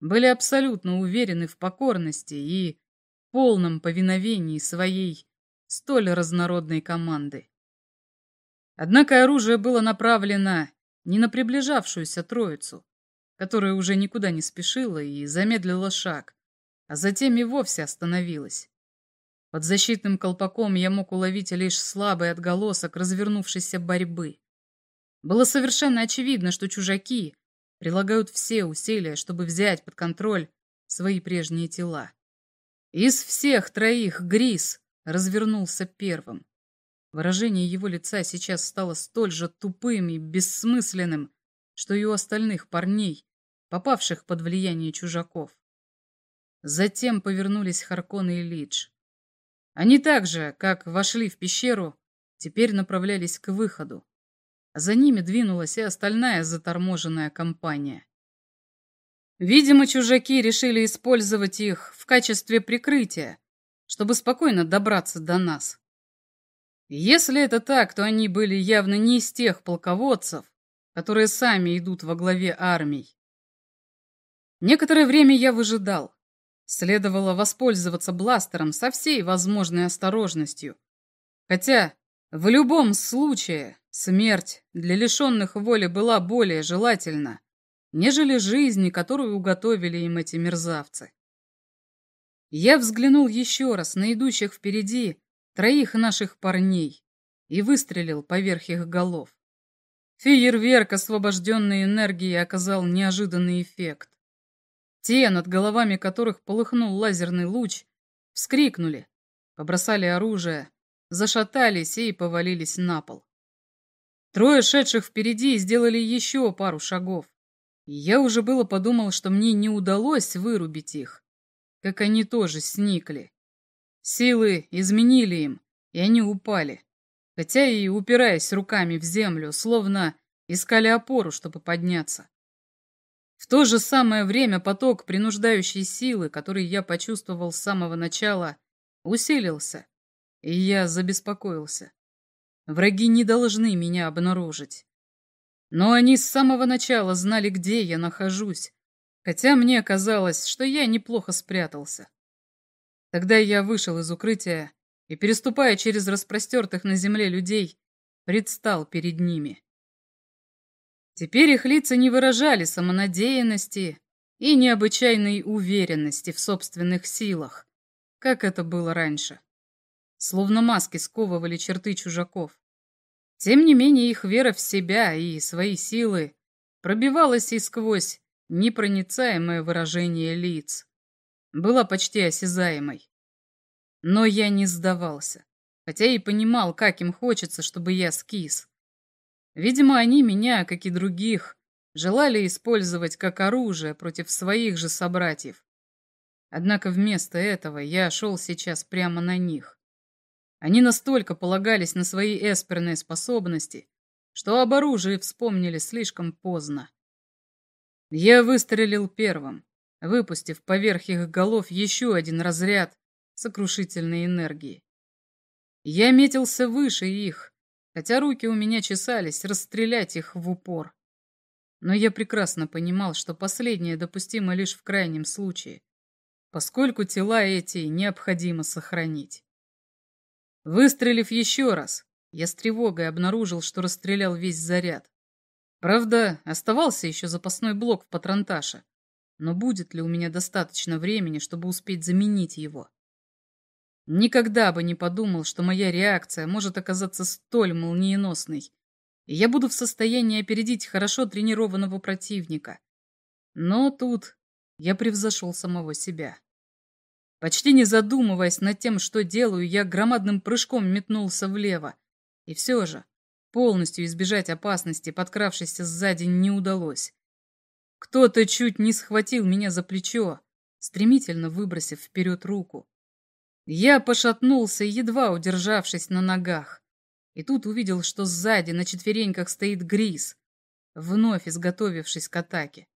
были абсолютно уверены в покорности и полном повиновении своей столь разнородной команды. Однако оружие было направлено не на приближавшуюся троицу, которая уже никуда не спешила и замедлила шаг, а затем и вовсе остановилась. Под защитным колпаком я мог уловить лишь слабый отголосок развернувшейся борьбы. Было совершенно очевидно, что чужаки прилагают все усилия, чтобы взять под контроль свои прежние тела. Из всех троих Грис развернулся первым. Выражение его лица сейчас стало столь же тупым и бессмысленным, что и у остальных парней, попавших под влияние чужаков. Затем повернулись Харкон и Лидж. Они также, как вошли в пещеру, теперь направлялись к выходу. За ними двинулась и остальная заторможенная компания. Видимо, чужаки решили использовать их в качестве прикрытия, чтобы спокойно добраться до нас. Если это так, то они были явно не из тех полководцев, которые сами идут во главе армий. Некоторое время я выжидал. Следовало воспользоваться бластером со всей возможной осторожностью. Хотя в любом случае смерть для лишенных воли была более желательна, нежели жизни, которую уготовили им эти мерзавцы. Я взглянул еще раз на идущих впереди троих наших парней и выстрелил поверх их голов. Фейерверк освобожденной энергии оказал неожиданный эффект. Те, над головами которых полыхнул лазерный луч, вскрикнули, побросали оружие, зашатались и повалились на пол. Трое шедших впереди сделали еще пару шагов. Я уже было подумал, что мне не удалось вырубить их, как они тоже сникли. Силы изменили им, и они упали, хотя и упираясь руками в землю, словно искали опору, чтобы подняться. В то же самое время поток принуждающей силы, который я почувствовал с самого начала, усилился, и я забеспокоился. Враги не должны меня обнаружить. Но они с самого начала знали, где я нахожусь, хотя мне казалось, что я неплохо спрятался. Тогда я вышел из укрытия и, переступая через распростертых на земле людей, предстал перед ними. Теперь их лица не выражали самонадеянности и необычайной уверенности в собственных силах, как это было раньше словно маски сковывали черты чужаков. Тем не менее их вера в себя и свои силы пробивалась и сквозь непроницаемое выражение лиц. Была почти осязаемой. Но я не сдавался, хотя и понимал, как им хочется, чтобы я скис. Видимо, они меня, как и других, желали использовать как оружие против своих же собратьев. Однако вместо этого я шел сейчас прямо на них. Они настолько полагались на свои эсперные способности, что об оружии вспомнили слишком поздно. Я выстрелил первым, выпустив поверх их голов еще один разряд сокрушительной энергии. Я метился выше их, хотя руки у меня чесались расстрелять их в упор. Но я прекрасно понимал, что последнее допустимо лишь в крайнем случае, поскольку тела эти необходимо сохранить. Выстрелив еще раз, я с тревогой обнаружил, что расстрелял весь заряд. Правда, оставался еще запасной блок в патронташе, но будет ли у меня достаточно времени, чтобы успеть заменить его? Никогда бы не подумал, что моя реакция может оказаться столь молниеносной, и я буду в состоянии опередить хорошо тренированного противника. Но тут я превзошел самого себя. Почти не задумываясь над тем, что делаю, я громадным прыжком метнулся влево. И все же, полностью избежать опасности, подкравшись сзади, не удалось. Кто-то чуть не схватил меня за плечо, стремительно выбросив вперед руку. Я пошатнулся, едва удержавшись на ногах. И тут увидел, что сзади на четвереньках стоит Грис, вновь изготовившись к атаке.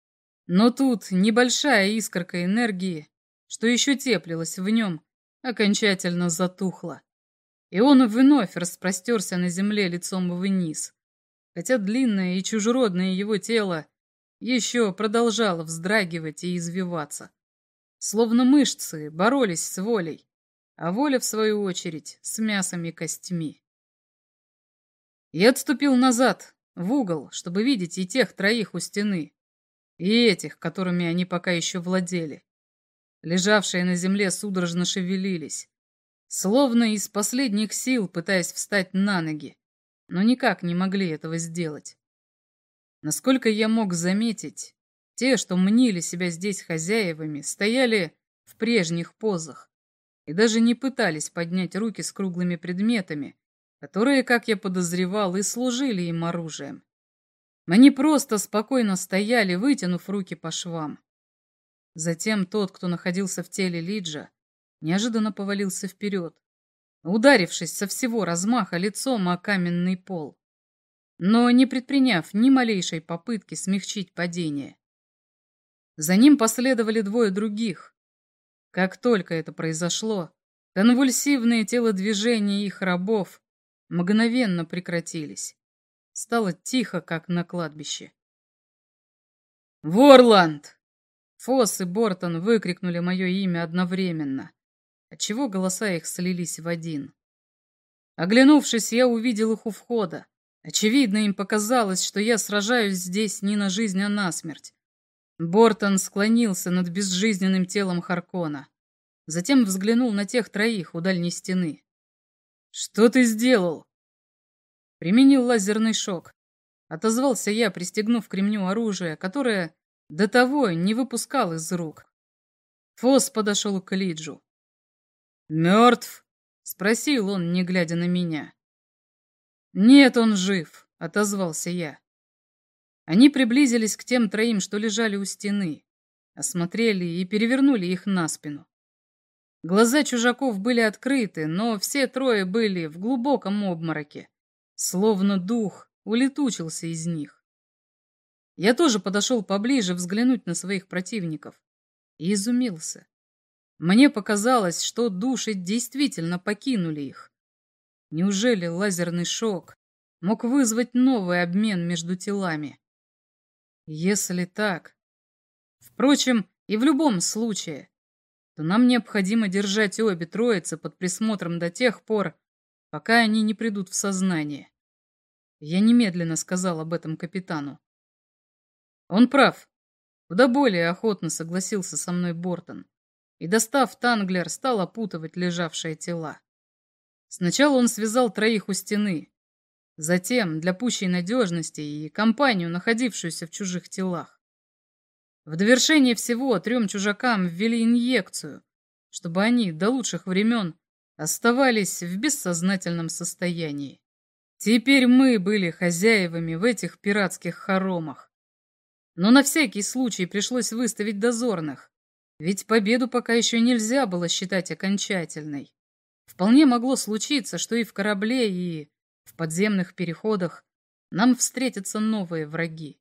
Но тут небольшая искорка энергии что еще теплилось в нем, окончательно затухло. И он вновь распростерся на земле лицом вниз, хотя длинное и чужеродное его тело еще продолжало вздрагивать и извиваться. Словно мышцы боролись с волей, а воля, в свою очередь, с мясом и костьми. Я отступил назад, в угол, чтобы видеть и тех троих у стены, и этих, которыми они пока еще владели. Лежавшие на земле судорожно шевелились, словно из последних сил пытаясь встать на ноги, но никак не могли этого сделать. Насколько я мог заметить, те, что мнили себя здесь хозяевами, стояли в прежних позах и даже не пытались поднять руки с круглыми предметами, которые, как я подозревал, и служили им оружием. Они просто спокойно стояли, вытянув руки по швам. Затем тот, кто находился в теле Лиджа, неожиданно повалился вперед, ударившись со всего размаха лицом о каменный пол, но не предприняв ни малейшей попытки смягчить падение. За ним последовали двое других. Как только это произошло, конвульсивные телодвижения их рабов мгновенно прекратились. Стало тихо, как на кладбище. «Ворланд!» Фосс и Бортон выкрикнули мое имя одновременно, отчего голоса их слились в один. Оглянувшись, я увидел их у входа. Очевидно, им показалось, что я сражаюсь здесь не на жизнь, а на смерть, Бортон склонился над безжизненным телом Харкона. Затем взглянул на тех троих у дальней стены. «Что ты сделал?» Применил лазерный шок. Отозвался я, пристегнув к ремню оружие, которое до того не выпускал из рук. Фос подошел к Лиджу. «Мертв?» — спросил он, не глядя на меня. «Нет, он жив», — отозвался я. Они приблизились к тем троим, что лежали у стены, осмотрели и перевернули их на спину. Глаза чужаков были открыты, но все трое были в глубоком обмороке, словно дух улетучился из них. Я тоже подошел поближе взглянуть на своих противников и изумился. Мне показалось, что души действительно покинули их. Неужели лазерный шок мог вызвать новый обмен между телами? Если так... Впрочем, и в любом случае, то нам необходимо держать обе троицы под присмотром до тех пор, пока они не придут в сознание. Я немедленно сказал об этом капитану. Он прав. Куда более охотно согласился со мной Бортон. И, достав Танглер, стал опутывать лежавшие тела. Сначала он связал троих у стены. Затем, для пущей надежности, и компанию, находившуюся в чужих телах. В довершение всего трем чужакам ввели инъекцию, чтобы они до лучших времен оставались в бессознательном состоянии. Теперь мы были хозяевами в этих пиратских хоромах. Но на всякий случай пришлось выставить дозорных, ведь победу пока еще нельзя было считать окончательной. Вполне могло случиться, что и в корабле, и в подземных переходах нам встретятся новые враги.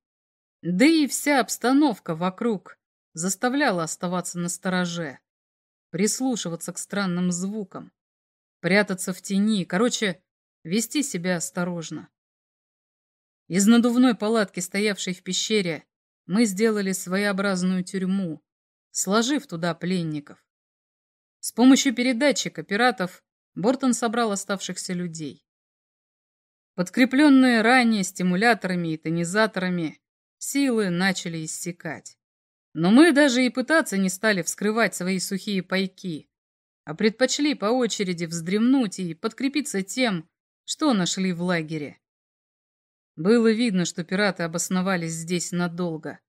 Да и вся обстановка вокруг заставляла оставаться на стороже, прислушиваться к странным звукам, прятаться в тени, короче, вести себя осторожно. Из надувной палатки, стоявшей в пещере, мы сделали своеобразную тюрьму, сложив туда пленников. С помощью передатчика пиратов Бортон собрал оставшихся людей. Подкрепленные ранее стимуляторами и тонизаторами, силы начали иссякать. Но мы даже и пытаться не стали вскрывать свои сухие пайки, а предпочли по очереди вздремнуть и подкрепиться тем, что нашли в лагере. Было видно, что пираты обосновались здесь надолго.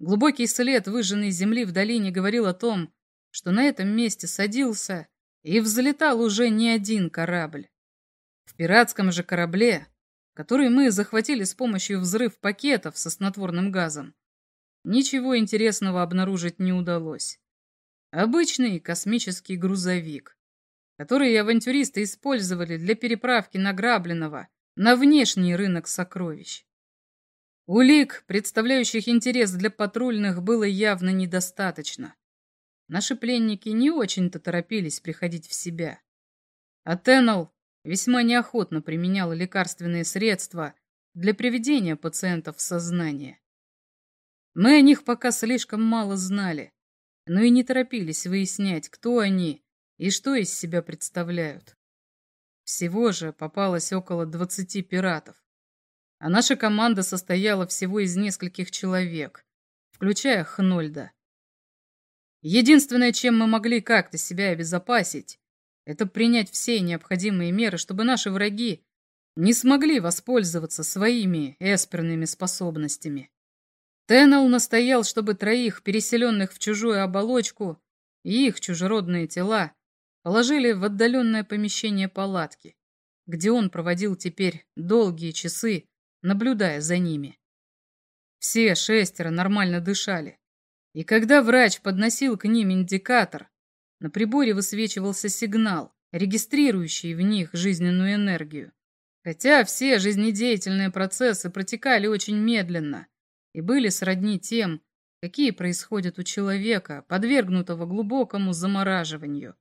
Глубокий след выжженной земли в долине говорил о том, что на этом месте садился и взлетал уже не один корабль. В пиратском же корабле, который мы захватили с помощью взрыв пакетов со снотворным газом, ничего интересного обнаружить не удалось. Обычный космический грузовик, который авантюристы использовали для переправки награбленного на внешний рынок сокровищ. Улик, представляющих интерес для патрульных, было явно недостаточно. Наши пленники не очень-то торопились приходить в себя. А Теннел весьма неохотно применял лекарственные средства для приведения пациентов в сознание. Мы о них пока слишком мало знали, но и не торопились выяснять, кто они и что из себя представляют. Всего же попалось около 20 пиратов, а наша команда состояла всего из нескольких человек, включая Хнольда. Единственное, чем мы могли как-то себя обезопасить, это принять все необходимые меры, чтобы наши враги не смогли воспользоваться своими эсперными способностями. Теннел настоял, чтобы троих, переселенных в чужую оболочку, и их чужеродные тела положили в отдаленное помещение палатки, где он проводил теперь долгие часы, наблюдая за ними. Все шестеро нормально дышали, и когда врач подносил к ним индикатор, на приборе высвечивался сигнал, регистрирующий в них жизненную энергию. Хотя все жизнедеятельные процессы протекали очень медленно и были сродни тем, какие происходят у человека, подвергнутого глубокому замораживанию.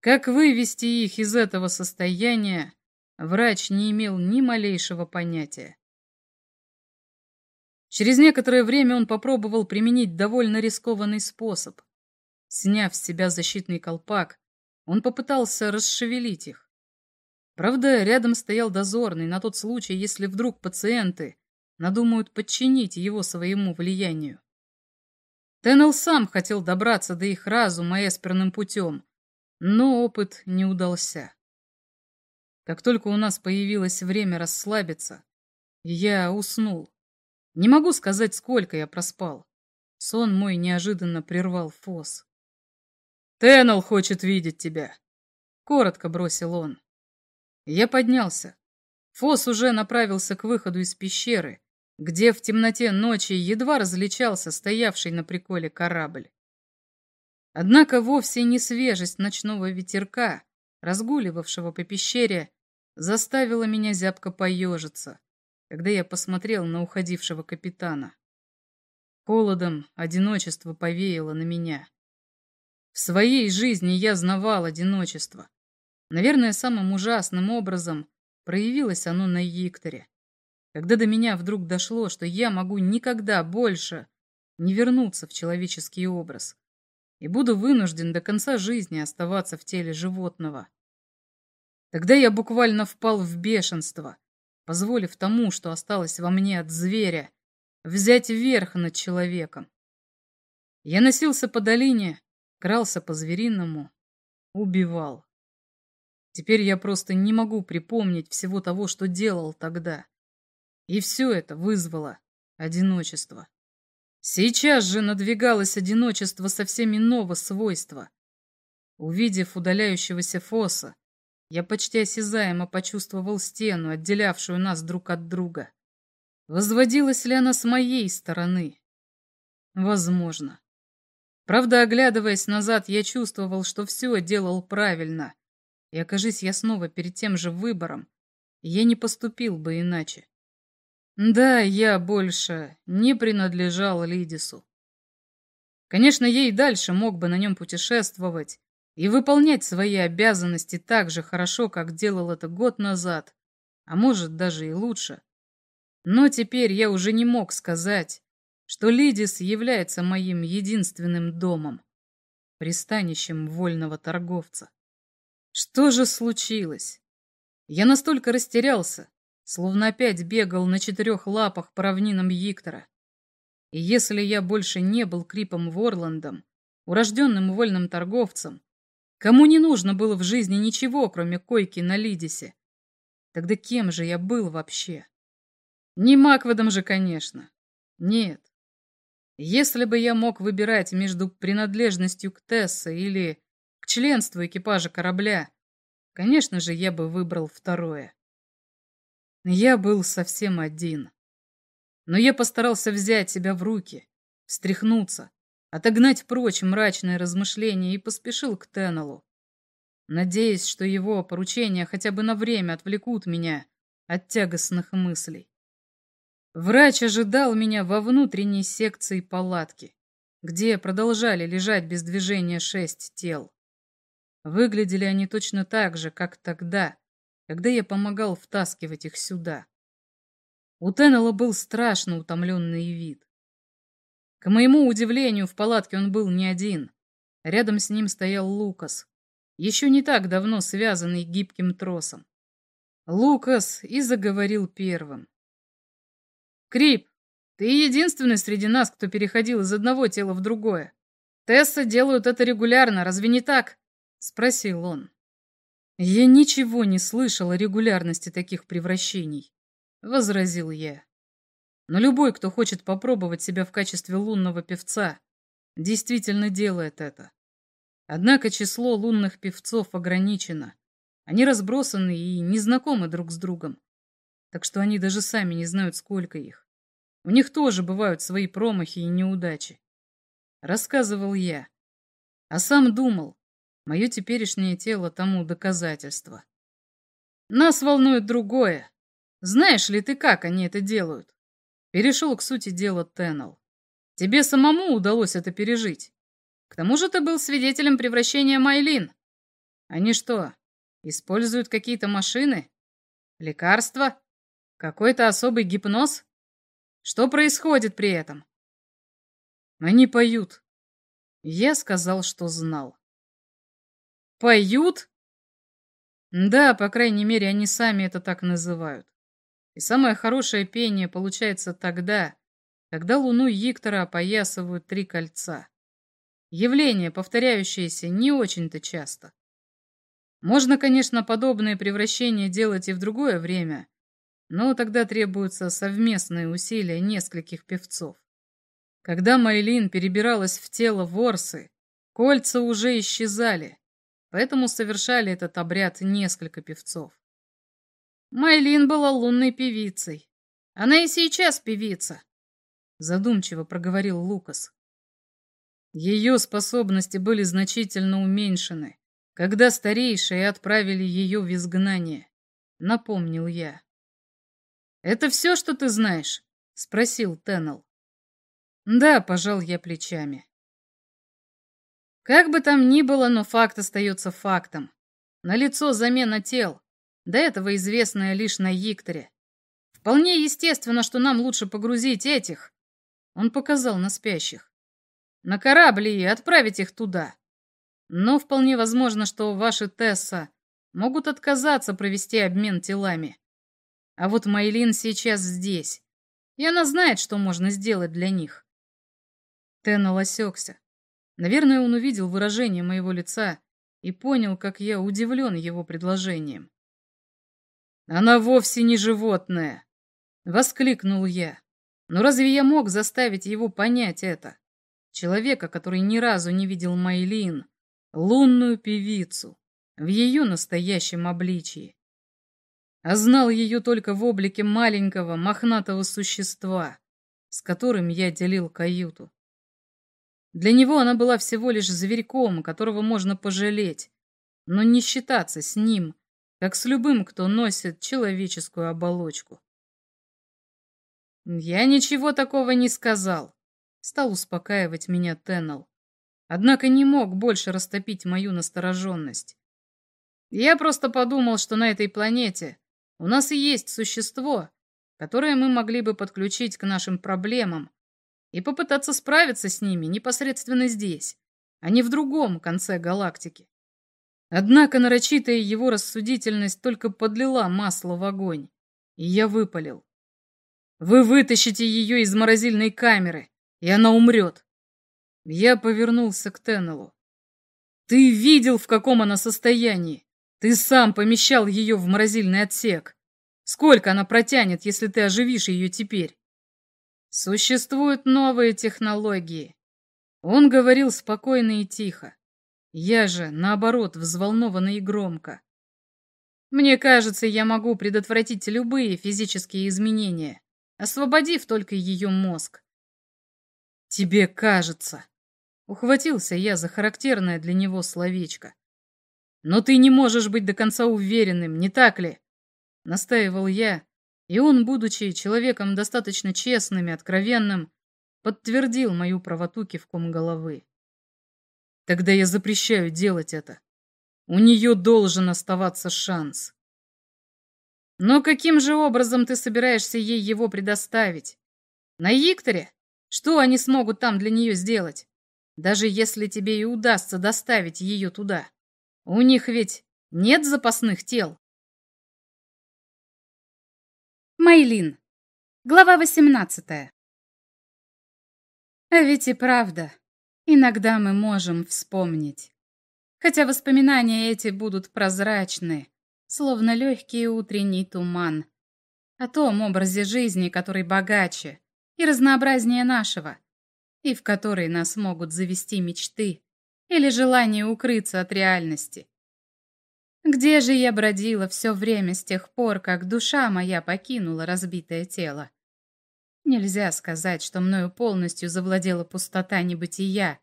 Как вывести их из этого состояния, врач не имел ни малейшего понятия. Через некоторое время он попробовал применить довольно рискованный способ. Сняв с себя защитный колпак, он попытался расшевелить их. Правда, рядом стоял дозорный на тот случай, если вдруг пациенты надумают подчинить его своему влиянию. Теннел сам хотел добраться до их разума эсперным путем, но опыт не удался. Как только у нас появилось время расслабиться, я уснул. Не могу сказать, сколько я проспал. Сон мой неожиданно прервал Фос. «Теннел хочет видеть тебя!» Коротко бросил он. Я поднялся. Фос уже направился к выходу из пещеры, где в темноте ночи едва различался стоявший на приколе корабль. Однако вовсе не свежесть ночного ветерка, разгуливавшего по пещере, заставила меня зябко поежиться, когда я посмотрел на уходившего капитана. Холодом одиночество повеяло на меня. В своей жизни я знавал одиночество. Наверное, самым ужасным образом проявилось оно на Викторе. Когда до меня вдруг дошло, что я могу никогда больше не вернуться в человеческий образ и буду вынужден до конца жизни оставаться в теле животного. Тогда я буквально впал в бешенство, позволив тому, что осталось во мне от зверя, взять верх над человеком. Я носился по долине, крался по-звериному, убивал. Теперь я просто не могу припомнить всего того, что делал тогда. И все это вызвало одиночество. Сейчас же надвигалось одиночество совсем иного свойства. Увидев удаляющегося Фоса, я почти осязаемо почувствовал стену, отделявшую нас друг от друга. Возводилась ли она с моей стороны? Возможно. Правда, оглядываясь назад, я чувствовал, что все делал правильно. И окажись я снова перед тем же выбором, я не поступил бы иначе. Да, я больше не принадлежал Лидису. Конечно, я и дальше мог бы на нем путешествовать и выполнять свои обязанности так же хорошо, как делал это год назад, а может даже и лучше. Но теперь я уже не мог сказать, что Лидис является моим единственным домом, пристанищем вольного торговца. Что же случилось? Я настолько растерялся, словно опять бегал на четырех лапах по равнинам Виктора. И если я больше не был Крипом Ворландом, урожденным вольным торговцем, кому не нужно было в жизни ничего, кроме койки на Лидисе, тогда кем же я был вообще? Не Макведом же, конечно. Нет. Если бы я мог выбирать между принадлежностью к Тессе или к членству экипажа корабля, конечно же, я бы выбрал второе. Я был совсем один. Но я постарался взять себя в руки, встряхнуться, отогнать прочь мрачные размышления и поспешил к Теннеллу, надеясь, что его поручения хотя бы на время отвлекут меня от тягостных мыслей. Врач ожидал меня во внутренней секции палатки, где продолжали лежать без движения шесть тел. Выглядели они точно так же, как тогда, когда я помогал втаскивать их сюда. У Теннелла был страшно утомленный вид. К моему удивлению, в палатке он был не один. Рядом с ним стоял Лукас, еще не так давно связанный гибким тросом. Лукас и заговорил первым. «Крип, ты единственный среди нас, кто переходил из одного тела в другое. Тесса делают это регулярно, разве не так?» — спросил он. «Я ничего не слышал о регулярности таких превращений», — возразил я. «Но любой, кто хочет попробовать себя в качестве лунного певца, действительно делает это. Однако число лунных певцов ограничено. Они разбросаны и не знакомы друг с другом. Так что они даже сами не знают, сколько их. У них тоже бывают свои промахи и неудачи. Рассказывал я. А сам думал, Мое теперешнее тело тому доказательство. Нас волнует другое. Знаешь ли ты, как они это делают? Перешел к сути дела Теннел. Тебе самому удалось это пережить. К тому же ты был свидетелем превращения Майлин. Они что, используют какие-то машины? Лекарства? Какой-то особый гипноз? Что происходит при этом? Они поют. Я сказал, что знал. Поют? Да, по крайней мере, они сами это так называют. И самое хорошее пение получается тогда, когда луну Иктора опоясывают три кольца. Явление, повторяющееся не очень-то часто. Можно, конечно, подобные превращения делать и в другое время, но тогда требуются совместные усилия нескольких певцов. Когда Майлин перебиралась в тело Ворсы, кольца уже исчезали, поэтому совершали этот обряд несколько певцов. Майлин была лунной певицей. Она и сейчас певица, задумчиво проговорил Лукас. Ее способности были значительно уменьшены, когда старейшие отправили ее в изгнание, напомнил я. «Это все, что ты знаешь?» — спросил Теннел. «Да», — пожал я плечами. Как бы там ни было, но факт остается фактом. Налицо замена тел, до этого известная лишь на Йикторе. Вполне естественно, что нам лучше погрузить этих, он показал на спящих, на корабли и отправить их туда. Но вполне возможно, что ваши Тесса могут отказаться провести обмен телами. А вот Майлин сейчас здесь, и она знает, что можно сделать для них. Теннел осекся. Наверное, он увидел выражение моего лица и понял, как я удивлен его предложением. «Она вовсе не животное!» — воскликнул я. «Но разве я мог заставить его понять это? Человека, который ни разу не видел Майлин, лунную певицу, в ее настоящем обличии а знал ее только в облике маленького мохнатого существа, с которым я делил каюту. Для него она была всего лишь зверьком, которого можно пожалеть, но не считаться с ним, как с любым, кто носит человеческую оболочку. «Я ничего такого не сказал», — стал успокаивать меня Теннел. Однако не мог больше растопить мою настороженность. Я просто подумал, что на этой планете у нас и есть существо, которое мы могли бы подключить к нашим проблемам и попытаться справиться с ними непосредственно здесь, а не в другом конце галактики. Однако нарочитая его рассудительность только подлила масло в огонь, и я выпалил. «Вы вытащите ее из морозильной камеры, и она умрет!» Я повернулся к Теннелу. «Ты видел, в каком она состоянии? Ты сам помещал ее в морозильный отсек. Сколько она протянет, если ты оживишь ее теперь? Существуют новые технологии. Он говорил спокойно и тихо. Я же, наоборот, взволнованно и громко. Мне кажется, я могу предотвратить любые физические изменения, освободив только ее мозг. Тебе кажется. Ухватился я за характерное для него словечко. Но ты не можешь быть до конца уверенным, не так ли? Настаивал я, и он, будучи человеком достаточно честным и откровенным, подтвердил мою правоту кивком головы. Тогда я запрещаю делать это. У нее должен оставаться шанс. Но каким же образом ты собираешься ей его предоставить? На Икторе? Что они смогут там для нее сделать? Даже если тебе и удастся доставить ее туда. У них ведь нет запасных тел. Майлин. Глава 18. А ведь и правда, иногда мы можем вспомнить. Хотя воспоминания эти будут прозрачны, словно легкий утренний туман, о том образе жизни, который богаче и разнообразнее нашего, и в который нас могут завести мечты или желание укрыться от реальности. Где же я бродила все время с тех пор, как душа моя покинула разбитое тело? Нельзя сказать, что мною полностью завладела пустота небытия,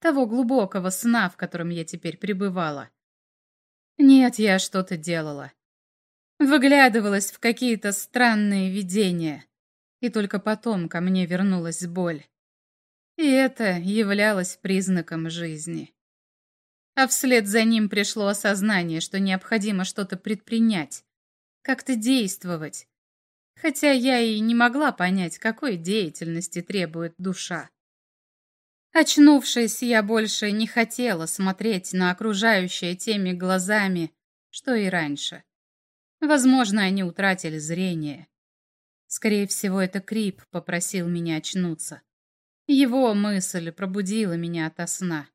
того глубокого сна, в котором я теперь пребывала. Нет, я что-то делала. Выглядывалась в какие-то странные видения, и только потом ко мне вернулась боль. И это являлось признаком жизни. А вслед за ним пришло осознание, что необходимо что-то предпринять, как-то действовать. Хотя я и не могла понять, какой деятельности требует душа. Очнувшись, я больше не хотела смотреть на окружающее теми глазами, что и раньше. Возможно, они утратили зрение. Скорее всего, это Крип попросил меня очнуться. Его мысль пробудила меня ото сна.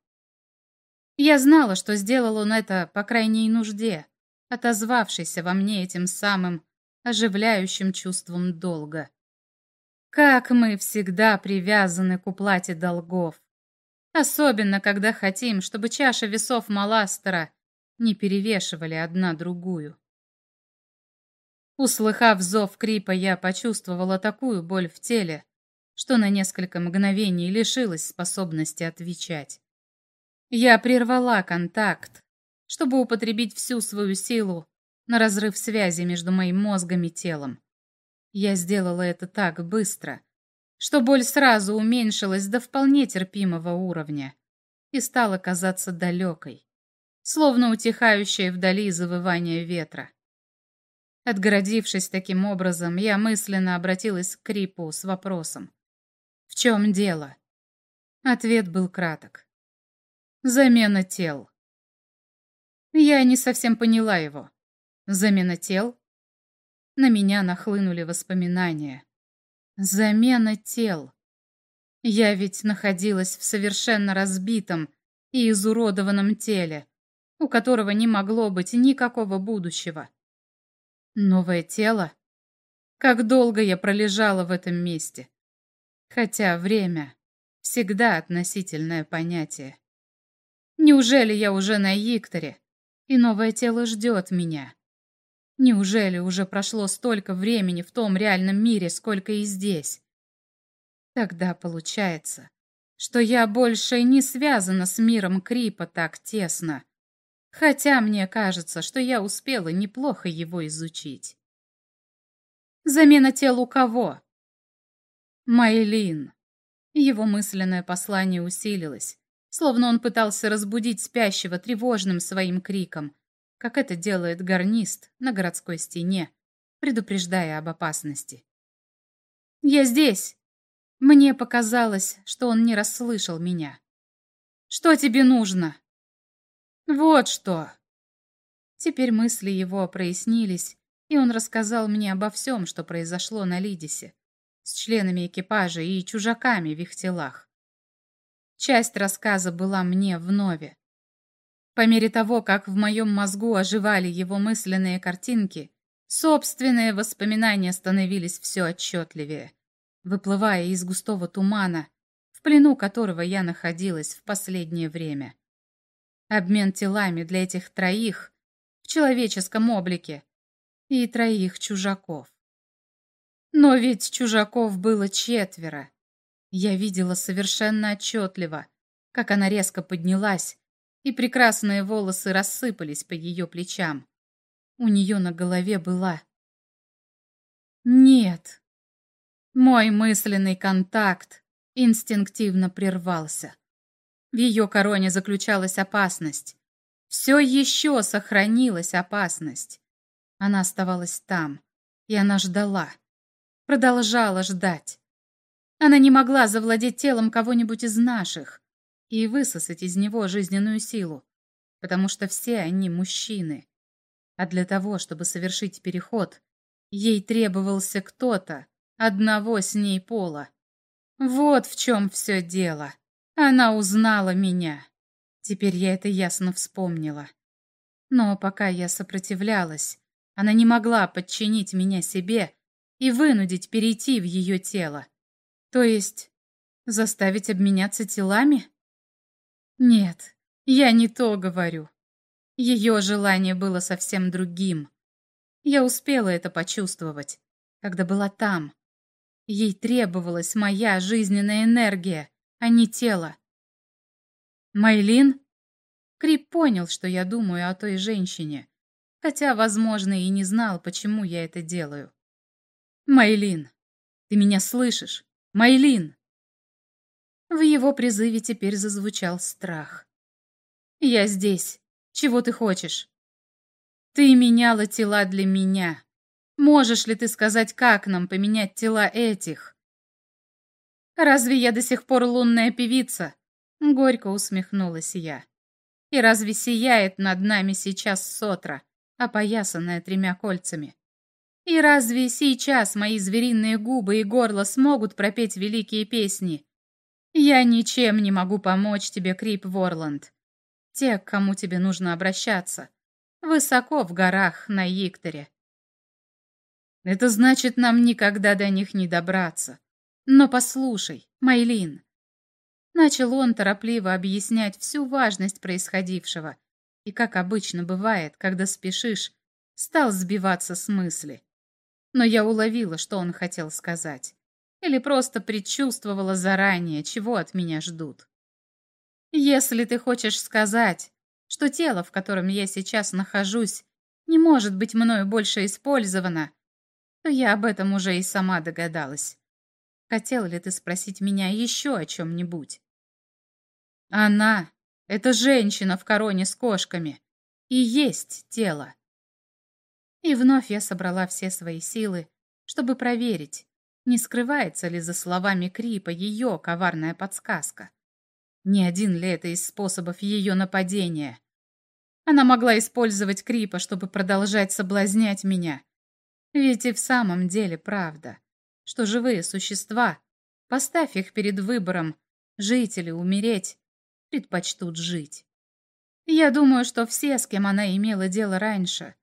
Я знала, что сделал он это по крайней нужде, отозвавшийся во мне этим самым оживляющим чувством долга. Как мы всегда привязаны к уплате долгов. Особенно, когда хотим, чтобы чаша весов Маластера не перевешивали одна другую. Услыхав зов Крипа, я почувствовала такую боль в теле, что на несколько мгновений лишилась способности отвечать. Я прервала контакт, чтобы употребить всю свою силу на разрыв связи между моим мозгом и телом. Я сделала это так быстро, что боль сразу уменьшилась до вполне терпимого уровня и стала казаться далекой, словно утихающее вдали завывание ветра. Отгородившись таким образом, я мысленно обратилась к Крипу с вопросом. «В чем дело?» Ответ был краток. «Замена тел». Я не совсем поняла его. «Замена тел?» На меня нахлынули воспоминания. «Замена тел». Я ведь находилась в совершенно разбитом и изуродованном теле, у которого не могло быть никакого будущего. Новое тело? Как долго я пролежала в этом месте? Хотя время — всегда относительное понятие. Неужели я уже на Икторе, и новое тело ждет меня? Неужели уже прошло столько времени в том реальном мире, сколько и здесь? Тогда получается, что я больше не связана с миром Крипа так тесно, хотя мне кажется, что я успела неплохо его изучить. Замена тел у кого? Майлин. Его мысленное послание усилилось, словно он пытался разбудить спящего тревожным своим криком, как это делает гарнист на городской стене, предупреждая об опасности. «Я здесь!» Мне показалось, что он не расслышал меня. «Что тебе нужно?» Вот что. Теперь мысли его прояснились, и он рассказал мне обо всем, что произошло на Лидисе, с членами экипажа и чужаками в их телах. Часть рассказа была мне вновь. По мере того, как в моем мозгу оживали его мысленные картинки, собственные воспоминания становились все отчетливее, выплывая из густого тумана, в плену которого я находилась в последнее время. Обмен телами для этих троих в человеческом облике и троих чужаков. Но ведь чужаков было четверо. Я видела совершенно отчетливо, как она резко поднялась, и прекрасные волосы рассыпались по ее плечам. У нее на голове была... Нет. Мой мысленный контакт инстинктивно прервался. В ее короне заключалась опасность. Все еще сохранилась опасность. Она оставалась там, и она ждала. Продолжала ждать. Она не могла завладеть телом кого-нибудь из наших и высосать из него жизненную силу, потому что все они мужчины. А для того, чтобы совершить переход, ей требовался кто-то, одного с ней пола. Вот в чем все дело. Она узнала меня. Теперь я это ясно вспомнила. Но пока я сопротивлялась, она не могла подчинить меня себе и вынудить перейти в ее тело. То есть заставить обменяться телами? Нет, я не то говорю. Ее желание было совсем другим. Я успела это почувствовать, когда была там. Ей требовалась моя жизненная энергия, а не тело. Майлин? Крип понял, что я думаю о той женщине, хотя, возможно, и не знал, почему я это делаю. Майлин, ты меня слышишь? Майлин! В его призыве теперь зазвучал страх. «Я здесь. Чего ты хочешь?» «Ты меняла тела для меня. Можешь ли ты сказать, как нам поменять тела этих?» «Разве я до сих пор лунная певица?» Горько усмехнулась я. «И разве сияет над нами сейчас сотра, опоясанная тремя кольцами? И разве сейчас мои звериные губы и горло смогут пропеть великие песни? Я ничем не могу помочь тебе, Крип Ворланд. Те, к кому тебе нужно обращаться, высоко в горах на Икторе. Это значит, нам никогда до них не добраться. Но послушай, Майлин. Начал он торопливо объяснять всю важность происходившего. И, как обычно бывает, когда спешишь, стал сбиваться с мысли но я уловила, что он хотел сказать. Или просто предчувствовала заранее, чего от меня ждут. Если ты хочешь сказать, что тело, в котором я сейчас нахожусь, не может быть мною больше использовано, то я об этом уже и сама догадалась. Хотел ли ты спросить меня еще о чем-нибудь? Она, эта женщина в короне с кошками, и есть тело. И вновь я собрала все свои силы, чтобы проверить, не скрывается ли за словами Крипа ее коварная подсказка. Не один ли это из способов ее нападения? Она могла использовать Крипа, чтобы продолжать соблазнять меня. Ведь и в самом деле правда, что живые существа, поставь их перед выбором, жить или умереть, предпочтут жить. Я думаю, что все, с кем она имела дело раньше,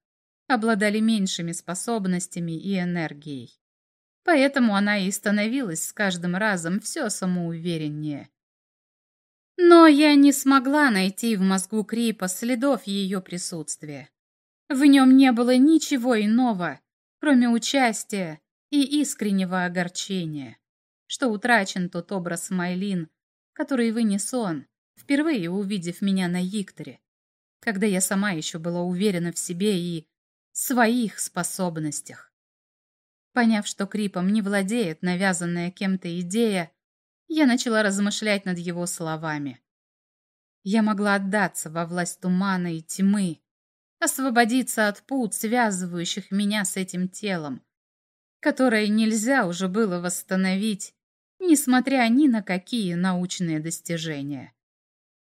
обладали меньшими способностями и энергией. Поэтому она и становилась с каждым разом все самоувереннее. Но я не смогла найти в мозгу Крипа следов ее присутствия. В нем не было ничего иного, кроме участия и искреннего огорчения, что утрачен тот образ Майлин, который вынес он, впервые увидев меня на Викторе, когда я сама еще была уверена в себе и своих способностях. Поняв, что Крипом не владеет навязанная кем-то идея, я начала размышлять над его словами. Я могла отдаться во власть тумана и тьмы, освободиться от пут, связывающих меня с этим телом, которое нельзя уже было восстановить, несмотря ни на какие научные достижения.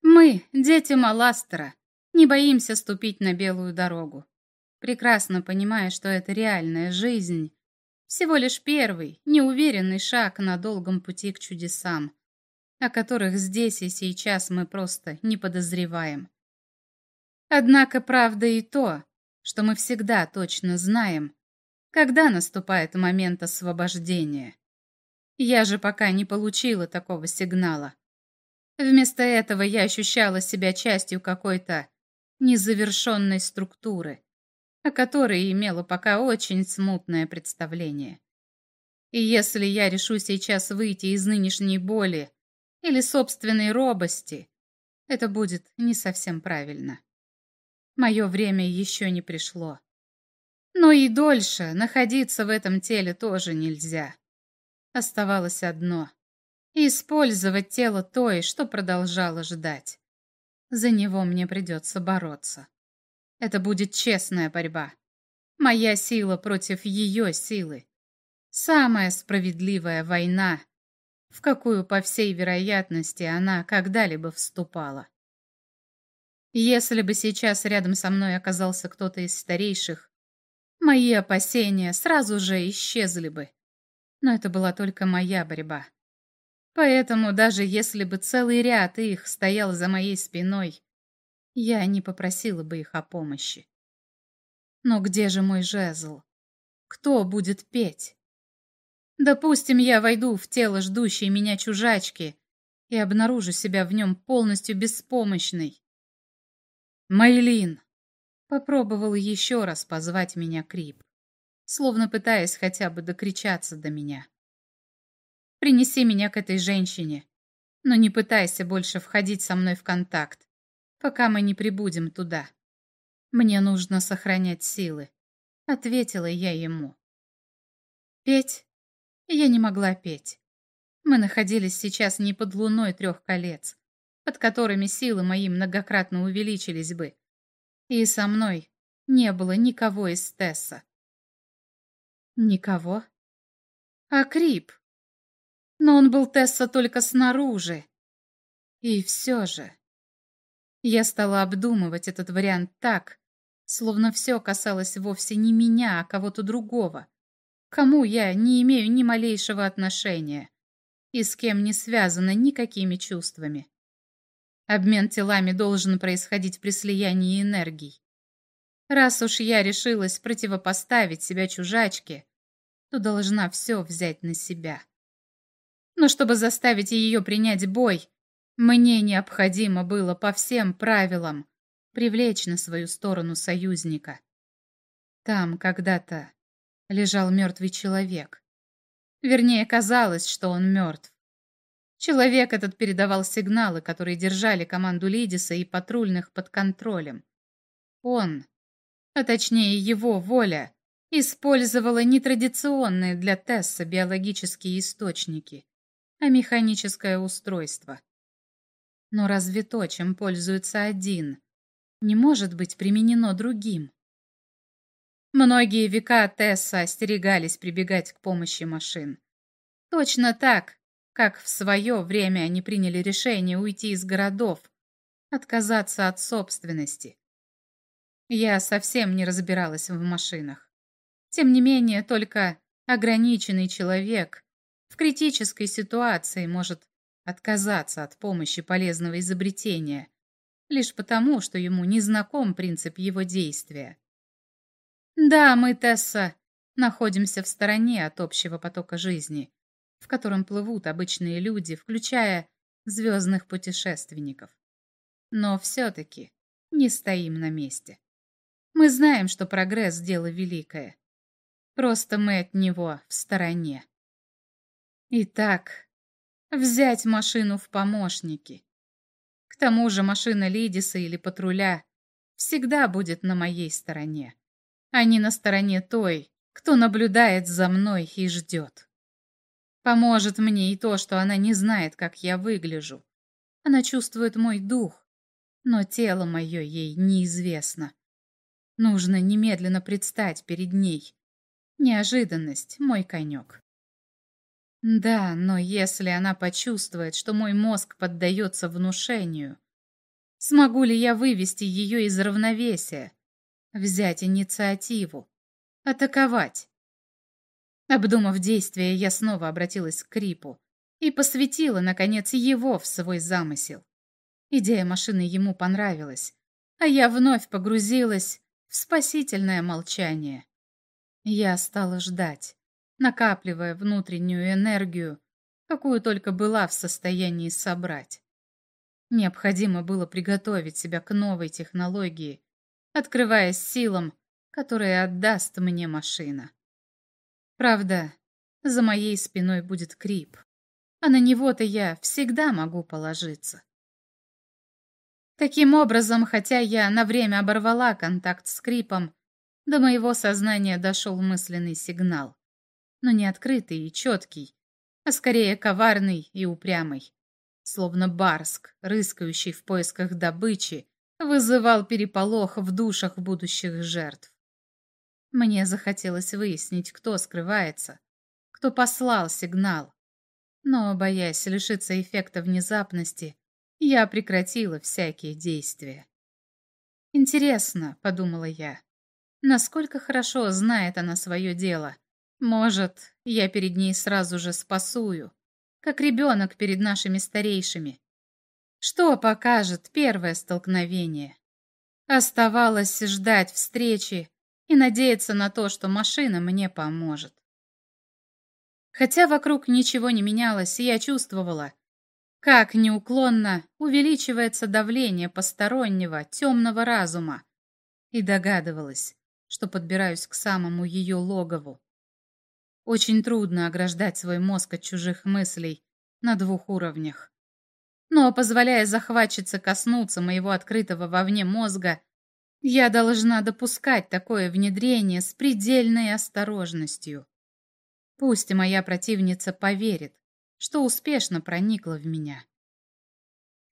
Мы, дети Маластера, не боимся ступить на белую дорогу прекрасно понимая, что это реальная жизнь, всего лишь первый, неуверенный шаг на долгом пути к чудесам, о которых здесь и сейчас мы просто не подозреваем. Однако правда и то, что мы всегда точно знаем, когда наступает момент освобождения. Я же пока не получила такого сигнала. Вместо этого я ощущала себя частью какой-то незавершенной структуры, о которой имела пока очень смутное представление. И если я решу сейчас выйти из нынешней боли или собственной робости, это будет не совсем правильно. Мое время еще не пришло. Но и дольше находиться в этом теле тоже нельзя. Оставалось одно — использовать тело той, что продолжало ждать. За него мне придется бороться. Это будет честная борьба. Моя сила против ее силы. Самая справедливая война, в какую, по всей вероятности, она когда-либо вступала. Если бы сейчас рядом со мной оказался кто-то из старейших, мои опасения сразу же исчезли бы. Но это была только моя борьба. Поэтому даже если бы целый ряд их стоял за моей спиной, я не попросила бы их о помощи. Но где же мой жезл? Кто будет петь? Допустим, я войду в тело ждущей меня чужачки и обнаружу себя в нем полностью беспомощной. Майлин попробовал еще раз позвать меня Крип, словно пытаясь хотя бы докричаться до меня. Принеси меня к этой женщине, но не пытайся больше входить со мной в контакт пока мы не прибудем туда. Мне нужно сохранять силы, ответила я ему. Петь? Я не могла петь. Мы находились сейчас не под луной трех колец, под которыми силы мои многократно увеличились бы. И со мной не было никого из Тесса. Никого? А Крип? Но он был Тесса только снаружи. И все же... Я стала обдумывать этот вариант так, Словно все касалось вовсе не меня, а кого-то другого. Кому я не имею ни малейшего отношения и с кем не связана никакими чувствами. Обмен телами должен происходить при слиянии энергий. Раз уж я решилась противопоставить себя чужачке, то должна все взять на себя. Но чтобы заставить ее принять бой, мне необходимо было по всем правилам привлечь на свою сторону союзника. Там когда-то лежал мертвый человек. Вернее, казалось, что он мертв. Человек этот передавал сигналы, которые держали команду Лидиса и патрульных под контролем. Он, а точнее его воля, использовала нетрадиционные для Тесса биологические источники, а механическое устройство. Но разве то, чем пользуется один, не может быть применено другим? Многие века Тесса остерегались прибегать к помощи машин. Точно так, как в свое время они приняли решение уйти из городов, отказаться от собственности. Я совсем не разбиралась в машинах. Тем не менее, только ограниченный человек в критической ситуации может отказаться от помощи полезного изобретения, лишь потому, что ему не знаком принцип его действия. Да, мы, Тесса, находимся в стороне от общего потока жизни, в котором плывут обычные люди, включая звездных путешественников. Но все-таки не стоим на месте. Мы знаем, что прогресс – дело великое. Просто мы от него в стороне. Итак, взять машину в помощники. К тому же машина Лидиса или патруля всегда будет на моей стороне, а не на стороне той, кто наблюдает за мной и ждет. Поможет мне и то, что она не знает, как я выгляжу. Она чувствует мой дух, но тело мое ей неизвестно. Нужно немедленно предстать перед ней. Неожиданность — мой конек. Да, но если она почувствует, что мой мозг поддается внушению, смогу ли я вывести ее из равновесия, взять инициативу, атаковать? Обдумав действия, я снова обратилась к Крипу и посвятила, наконец, его в свой замысел. Идея машины ему понравилась, а я вновь погрузилась в спасительное молчание. Я стала ждать, накапливая внутреннюю энергию, какую только была в состоянии собрать. Необходимо было приготовить себя к новой технологии, открываясь силам, которые отдаст мне машина. Правда, за моей спиной будет Крип, а на него-то я всегда могу положиться. Таким образом, хотя я на время оборвала контакт с Крипом, до моего сознания дошел мысленный сигнал, но не открытый и четкий, а скорее коварный и упрямый, словно барск, рыскающий в поисках добычи, вызывал переполох в душах будущих жертв. Мне захотелось выяснить, кто скрывается, кто послал сигнал. Но, боясь лишиться эффекта внезапности, я прекратила всякие действия. «Интересно», — подумала я, — «насколько хорошо знает она свое дело. Может, я перед ней сразу же спасую, как ребенок перед нашими старейшими. Что покажет первое столкновение?» Оставалось ждать встречи и надеяться на то, что машина мне поможет. Хотя вокруг ничего не менялось, я чувствовала, как неуклонно увеличивается давление постороннего, темного разума, и догадывалась, что подбираюсь к самому ее логову. Очень трудно ограждать свой мозг от чужих мыслей на двух уровнях. Но, позволяя захватчице коснуться моего открытого вовне мозга, я должна допускать такое внедрение с предельной осторожностью. Пусть моя противница поверит, что успешно проникла в меня.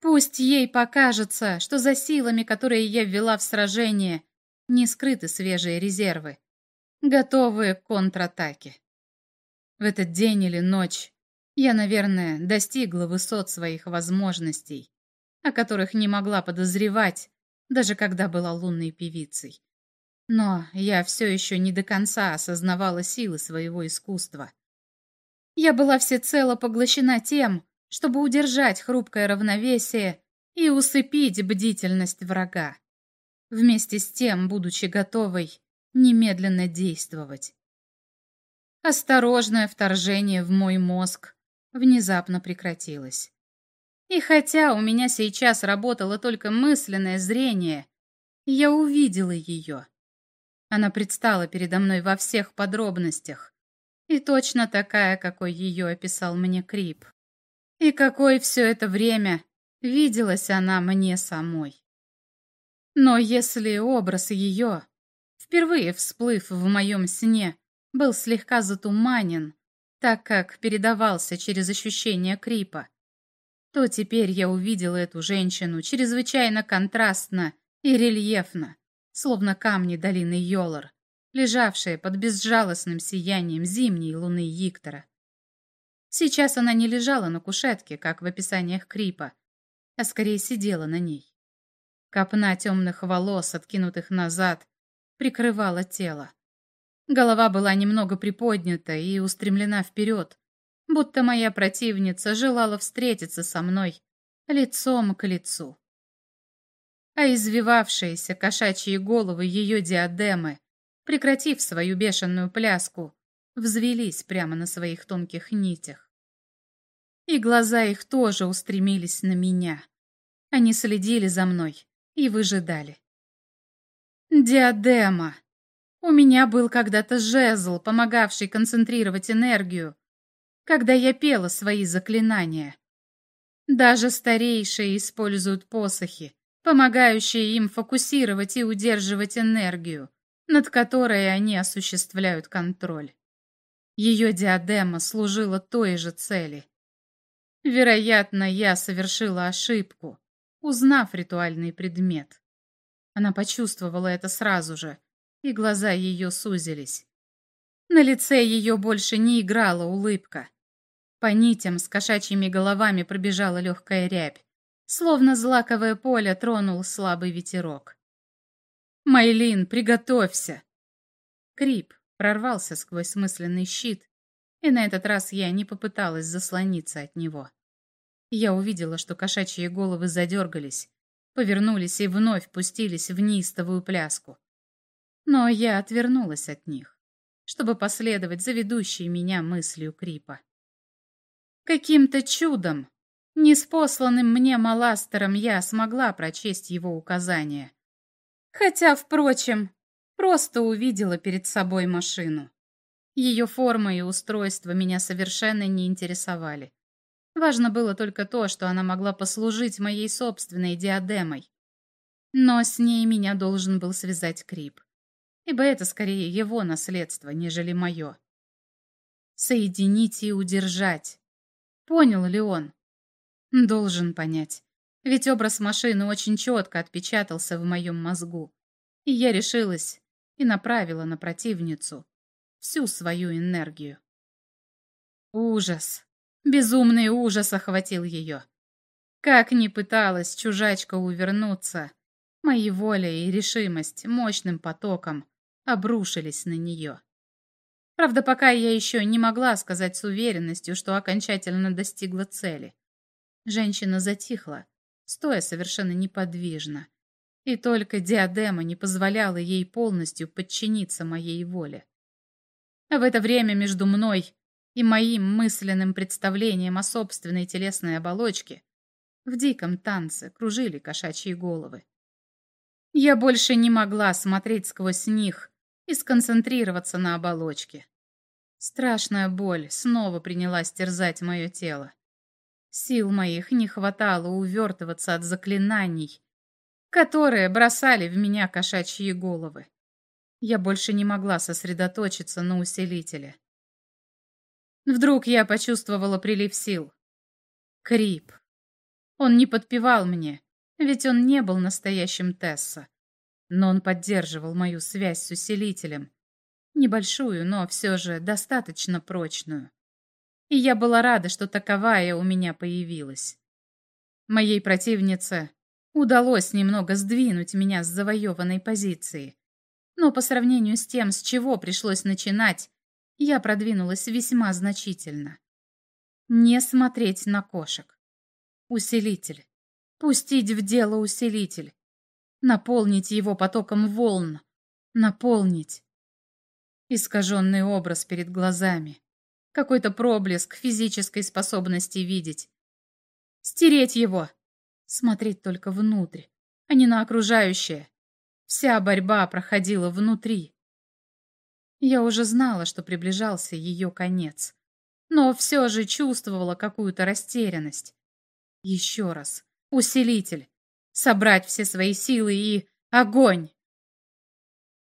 Пусть ей покажется, что за силами, которые я ввела в сражение, не скрыты свежие резервы, готовые к контратаке. В этот день или ночь я, наверное, достигла высот своих возможностей, о которых не могла подозревать, даже когда была лунной певицей. Но я все еще не до конца осознавала силы своего искусства. Я была всецело поглощена тем, чтобы удержать хрупкое равновесие и усыпить бдительность врага. Вместе с тем, будучи готовой немедленно действовать. Осторожное вторжение в мой мозг внезапно прекратилось. И хотя у меня сейчас работало только мысленное зрение, я увидела ее. Она предстала передо мной во всех подробностях, и точно такая, какой ее описал мне Крип. И какой все это время виделась она мне самой. Но если образ ее, впервые всплыв в моем сне, был слегка затуманен, так как передавался через ощущение крипа, то теперь я увидела эту женщину чрезвычайно контрастно и рельефно, словно камни долины Йолар, лежавшие под безжалостным сиянием зимней луны Иктора. Сейчас она не лежала на кушетке, как в описаниях Крипа, а скорее сидела на ней. Копна темных волос, откинутых назад, прикрывала тело. Голова была немного приподнята и устремлена вперед, будто моя противница желала встретиться со мной лицом к лицу. А извивавшиеся кошачьи головы ее диадемы, прекратив свою бешеную пляску, взвелись прямо на своих тонких нитях. И глаза их тоже устремились на меня. Они следили за мной, и выжидали. Диадема. У меня был когда-то жезл, помогавший концентрировать энергию, когда я пела свои заклинания. Даже старейшие используют посохи, помогающие им фокусировать и удерживать энергию, над которой они осуществляют контроль. Ее диадема служила той же цели. Вероятно, я совершила ошибку, узнав ритуальный предмет. Она почувствовала это сразу же, и глаза ее сузились. На лице ее больше не играла улыбка. По нитям с кошачьими головами пробежала легкая рябь, словно злаковое поле тронул слабый ветерок. «Майлин, приготовься!» Крип прорвался сквозь мысленный щит, и на этот раз я не попыталась заслониться от него. Я увидела, что кошачьи головы задергались, повернулись и вновь пустились в неистовую пляску. Но я отвернулась от них, чтобы последовать за ведущей меня мыслью Крипа. Каким-то чудом, неспосланным мне маластером, я смогла прочесть его указания. Хотя, впрочем, просто увидела перед собой машину. Ее форма и устройство меня совершенно не интересовали. Важно было только то, что она могла послужить моей собственной диадемой. Но с ней меня должен был связать Крип, ибо это скорее его наследство, нежели мое. Соединить и удержать. Понял ли он? Должен понять. Ведь образ машины очень четко отпечатался в моем мозгу. И я решилась и направила на противницу всю свою энергию. Ужас. Безумный ужас охватил ее. Как ни пыталась чужачка увернуться, мои воля и решимость мощным потоком обрушились на нее. Правда, пока я еще не могла сказать с уверенностью, что окончательно достигла цели. Женщина затихла, стоя совершенно неподвижно, и только диадема не позволяла ей полностью подчиниться моей воле. А в это время между мной и моим мысленным представлением о собственной телесной оболочке в диком танце кружили кошачьи головы. Я больше не могла смотреть сквозь них и сконцентрироваться на оболочке. Страшная боль снова принялась терзать мое тело. Сил моих не хватало увертываться от заклинаний, которые бросали в меня кошачьи головы. Я больше не могла сосредоточиться на усилителе. Вдруг я почувствовала прилив сил. Крип. Он не подпевал мне, ведь он не был настоящим Тесса. Но он поддерживал мою связь с усилителем. Небольшую, но все же достаточно прочную. И я была рада, что таковая у меня появилась. Моей противнице удалось немного сдвинуть меня с завоеванной позиции. Но по сравнению с тем, с чего пришлось начинать, я продвинулась весьма значительно. Не смотреть на кошек. Усилитель. Пустить в дело усилитель. Наполнить его потоком волн. Наполнить. Искаженный образ перед глазами. Какой-то проблеск физической способности видеть. Стереть его. Смотреть только внутрь, а не на окружающее. Вся борьба проходила внутри. Я уже знала, что приближался ее конец, но все же чувствовала какую-то растерянность. Еще раз. Усилитель. Собрать все свои силы и... Огонь!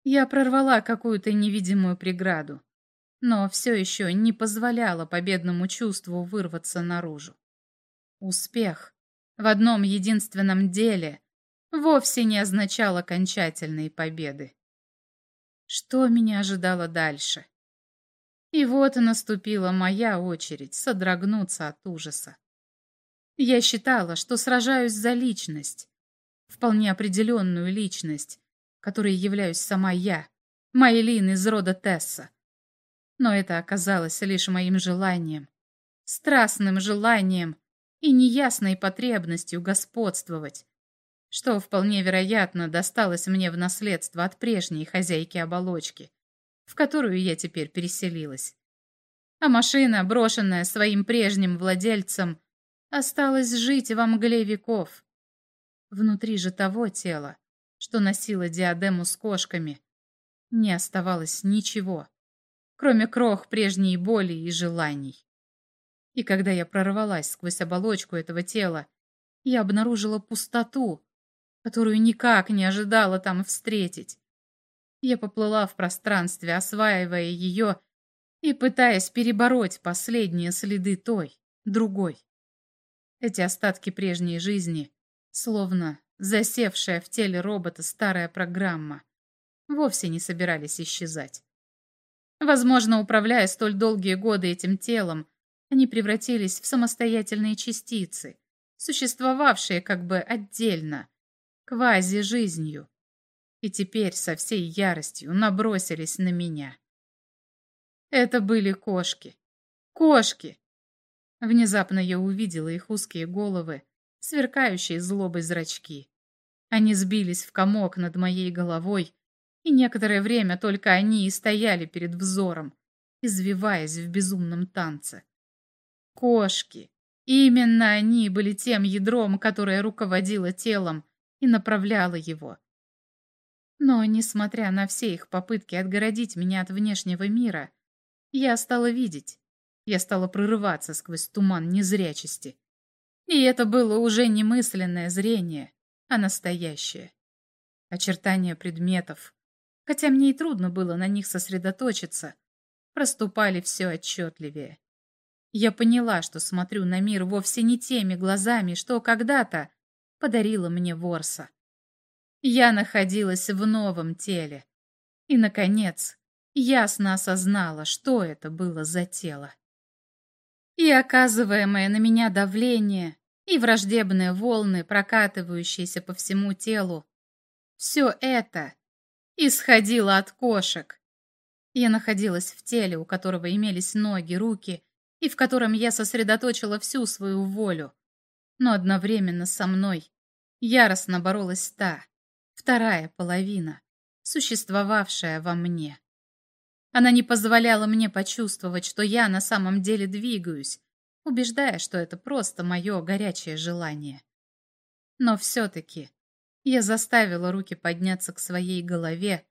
Я прорвала какую-то невидимую преграду, но все еще не позволяла победному чувству вырваться наружу. Успех в одном единственном деле вовсе не означал окончательной победы. Что меня ожидало дальше? И вот и наступила моя очередь содрогнуться от ужаса. Я считала, что сражаюсь за личность, вполне определенную личность, которой являюсь сама я, Майлин из рода Тесса. Но это оказалось лишь моим желанием, страстным желанием и неясной потребностью господствовать, что вполне вероятно досталось мне в наследство от прежней хозяйки оболочки, в которую я теперь переселилась. А машина, брошенная своим прежним владельцем, осталась жить во мгле веков. Внутри же того тела, что носило диадему с кошками, не оставалось ничего, кроме крох прежней боли и желаний. И когда я прорвалась сквозь оболочку этого тела, я обнаружила пустоту, которую никак не ожидала там встретить. Я поплыла в пространстве, осваивая ее и пытаясь перебороть последние следы той, другой. Эти остатки прежней жизни, словно засевшая в теле робота старая программа, вовсе не собирались исчезать. Возможно, управляя столь долгие годы этим телом, они превратились в самостоятельные частицы, существовавшие как бы отдельно, квази-жизнью, и теперь со всей яростью набросились на меня. Это были кошки. Кошки! Внезапно я увидела их узкие головы, сверкающие злобой зрачки. Они сбились в комок над моей головой, и некоторое время только они и стояли перед взором, извиваясь в безумном танце. Кошки! Именно они были тем ядром, которое руководило телом, и направляла его. Но, несмотря на все их попытки отгородить меня от внешнего мира, я стала видеть. Я стала прорываться сквозь туман незрячести. И это было уже не мысленное зрение, а настоящее. Очертания предметов, хотя мне и трудно было на них сосредоточиться, проступали все отчетливее. Я поняла, что смотрю на мир вовсе не теми глазами, что когда-то подарила мне Ворса. Я находилась в новом теле. И, наконец, ясно осознала, что это было за тело. И оказываемое на меня давление, и враждебные волны, прокатывающиеся по всему телу, все это исходило от кошек. Я находилась в теле, у которого имелись ноги, руки, и в котором я сосредоточила всю свою волю но одновременно со мной яростно боролась та, вторая половина, существовавшая во мне. Она не позволяла мне почувствовать, что я на самом деле двигаюсь, убеждая, что это просто мое горячее желание. Но все-таки я заставила руки подняться к своей голове,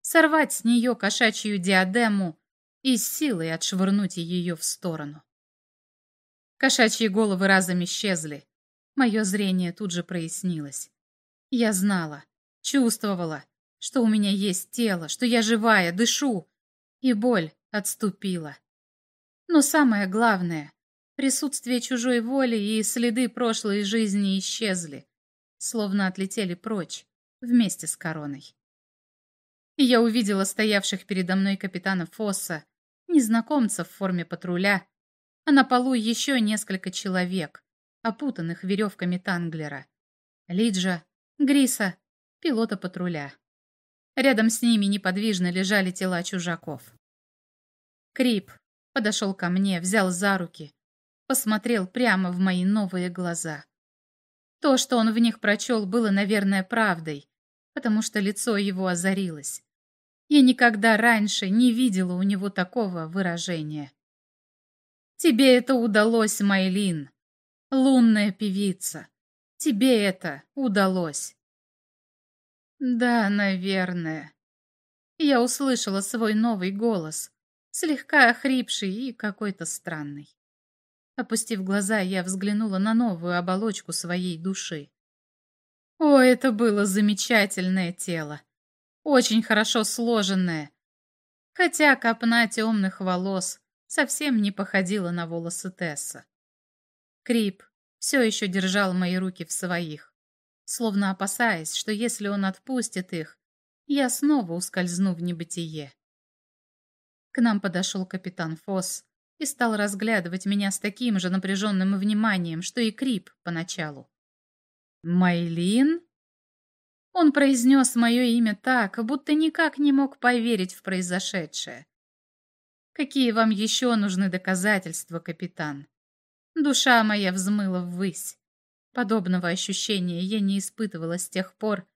сорвать с нее кошачью диадему и силой отшвырнуть ее в сторону. Кошачьи головы разом исчезли. Мое зрение тут же прояснилось. Я знала, чувствовала, что у меня есть тело, что я живая, дышу, и боль отступила. Но самое главное, присутствие чужой воли и следы прошлой жизни исчезли, словно отлетели прочь вместе с короной. И я увидела стоявших передо мной капитана Фосса, незнакомца в форме патруля, а на полу еще несколько человек, опутанных веревками Танглера. Лиджа, Гриса, пилота патруля. Рядом с ними неподвижно лежали тела чужаков. Крип подошел ко мне, взял за руки, посмотрел прямо в мои новые глаза. То, что он в них прочел, было, наверное, правдой, потому что лицо его озарилось. Я никогда раньше не видела у него такого выражения. «Тебе это удалось, Майлин, лунная певица. Тебе это удалось». «Да, наверное». Я услышала свой новый голос, слегка охрипший и какой-то странный. Опустив глаза, я взглянула на новую оболочку своей души. О, это было замечательное тело. Очень хорошо сложенное. Хотя копна темных волос совсем не походила на волосы Тесса. Крип все еще держал мои руки в своих, словно опасаясь, что если он отпустит их, я снова ускользну в небытие. К нам подошел капитан Фосс и стал разглядывать меня с таким же напряженным вниманием, что и Крип поначалу. «Майлин?» Он произнес мое имя так, будто никак не мог поверить в произошедшее. «Какие вам еще нужны доказательства, капитан?» Душа моя взмыла ввысь. Подобного ощущения я не испытывала с тех пор,